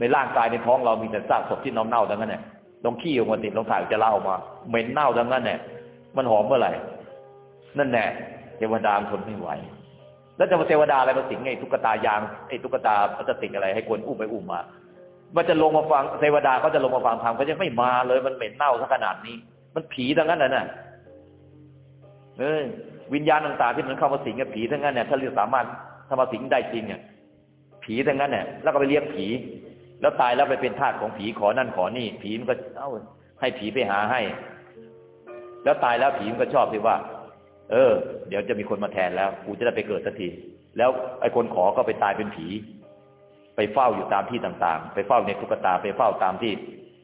ในร่างกายในท้องเรามีแต่ซากศพที่น้ำเน่าๆทั้งนั้นเนี่ยลองขี้ออกมาติดลองถ่ายจะเล่ามาเหม็นเน่าทั้งนั้นเนี่ยมันหอมเมื่อไหร่ นั่นแน่เทวดาทนไม่ไหว แล้วจะมาเทวดาอะไรมาสิงไอ้ตุ๊กตายางไอ้ตุ๊กตาพลาสติกอะไรให้คนอุ้มไปอุ้มมา มันจะลงมาฟังเทวดาเขาจะลงมาฟังธรรมเขาจะไม่มาเลย มันเหม็นเน่าสักขนาดนี้ มันผีทั้งนั้นน่ะเออวิญญาณต่างๆที่มันเข้ามาสิงกับผีทั้งนั้นเนี่ยถ้าเรียกสามารถถ้ามาสิงได้จริงเนี่ยผีทั้งนั้นเนี่ยแล้วก็ไปเลี้ยงผี แล้วตายแล้วไปเป็นทาสของผีขอนั่นขอนี่ ผีมันก็เอ้าให้ผีไปหาให้ แล้วตายแล้วผีมันก็ชอบที่ว่า เออ เดี๋ยวจะมีคนมาแทนแล้วกูจะได้ไปเกิดสักทีแล้วไอ้คนขอก็ไปตายเป็นผี ไปเฝ้าอยู่ตามที่ต่างๆ ไปเฝ้าในตุ๊กตาไปเฝ้าตามที่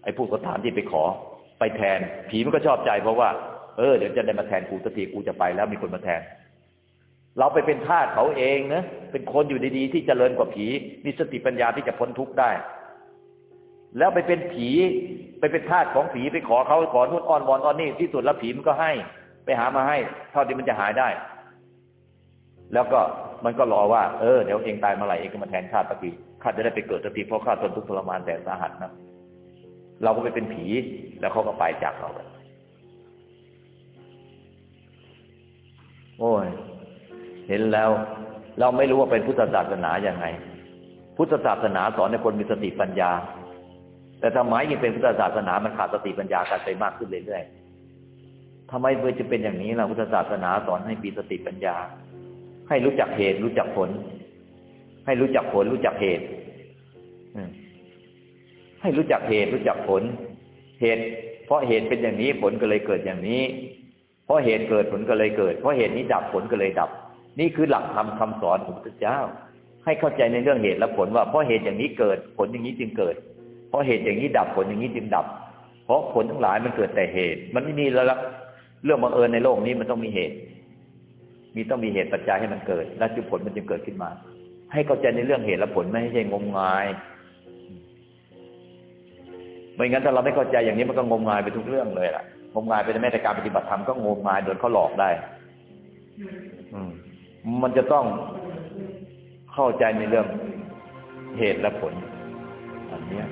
ไอ้ผู้สถานที่ไปขอ ไปแทน ผีมันก็ชอบใจเพราะว่าเออเดี๋ยวจะได้มาแทนกูสักทีกูจะไปแล้วมีคนมาแทน เราไปเป็นทาสเขาเองนะเป็นคนอยู่ดีๆที่จเจริญกว่าผีมีสติปัญญาที่จะพ้นทุกข์ได้ แล้วไปเป็นผีไปเป็นทาสของผีไปขอเขาขอนู่นอ้อนวอนอ้อนนี่ที่สุดแล้วผีมันก็ให้ ไปหามาให้ เท่าที่มันจะหายได้ แล้วก็มันก็รอว่าเออเดี๋ยวเองตายเมื่อไหร่เองก็มาแทนข้าตะกี้ข้าจะได้ไปเกิดตะกี้เพราะข้าทนทุกข์ทรมานแต่สาหัสนะเราก็ไปเป็นผีแล้วเขาก็ไปจากเราโอ้ย เห็นแล้ว เราไม่รู้ว่าเป็นพุทธศาสนาอย่างไง พุทธศาสนาสอนให้คนมีสติปัญญา แต่ทำไมยิ่งเป็นพุทธศาสนามันขาดสติปัญญากันไปมากขึ้นเรื่อยๆทำไมเพื่อจะเป็นอย่างนี้ล่ะพุทธศาสนาสอนให้มีสติปัญญา ให้รู้จักเหตุรู้จักผล ให้รู้จักผลรู้จักเหตุให้รู้จักเหตุรู้จักผล เหตุ เพราะเหตุเป็นอย่างนี้ผลก็เลยเกิดอย่างนี้ เพราะเหตุเกิดผลก็เลยเกิด เพราะเหตุนี้ดับผลก็เลยดับ นี่คือหลักธรรมคาสอนของพระเจ้า ให้เข้าใจในเรื่องเหตุและผลว่าเพราะเหตุอย่างนี้เกิด ผลอย่างนี้จึงเกิด เพราะเหตุอย่างนี้ดับผลอย่างนี้จึงดับ เพราะผลทั้งหลายมันเกิดแต่เหตุ มันไม่มีแล้วละเรื่องบังเอิญในโลกนี้มันต้องมีเหตุ มีต้องมีเหตุปัจจัยให้มันเกิด และจึงผลมันจึงเกิดขึ้นมา ให้เข้าใจในเรื่องเหตุและผลไม่ใช่งมงายไม่งั้นถ้าเราไม่เข้าใจอย่างนี้มันก็งมงายไปทุกเรื่องเลยล่ะงมงายไปแม้แต่การปฏิบัติธรรมก็งมงายโดนเขาหลอกได้ อืม มันจะต้องเข้าใจในเรื่องเหตุและผลอันนี้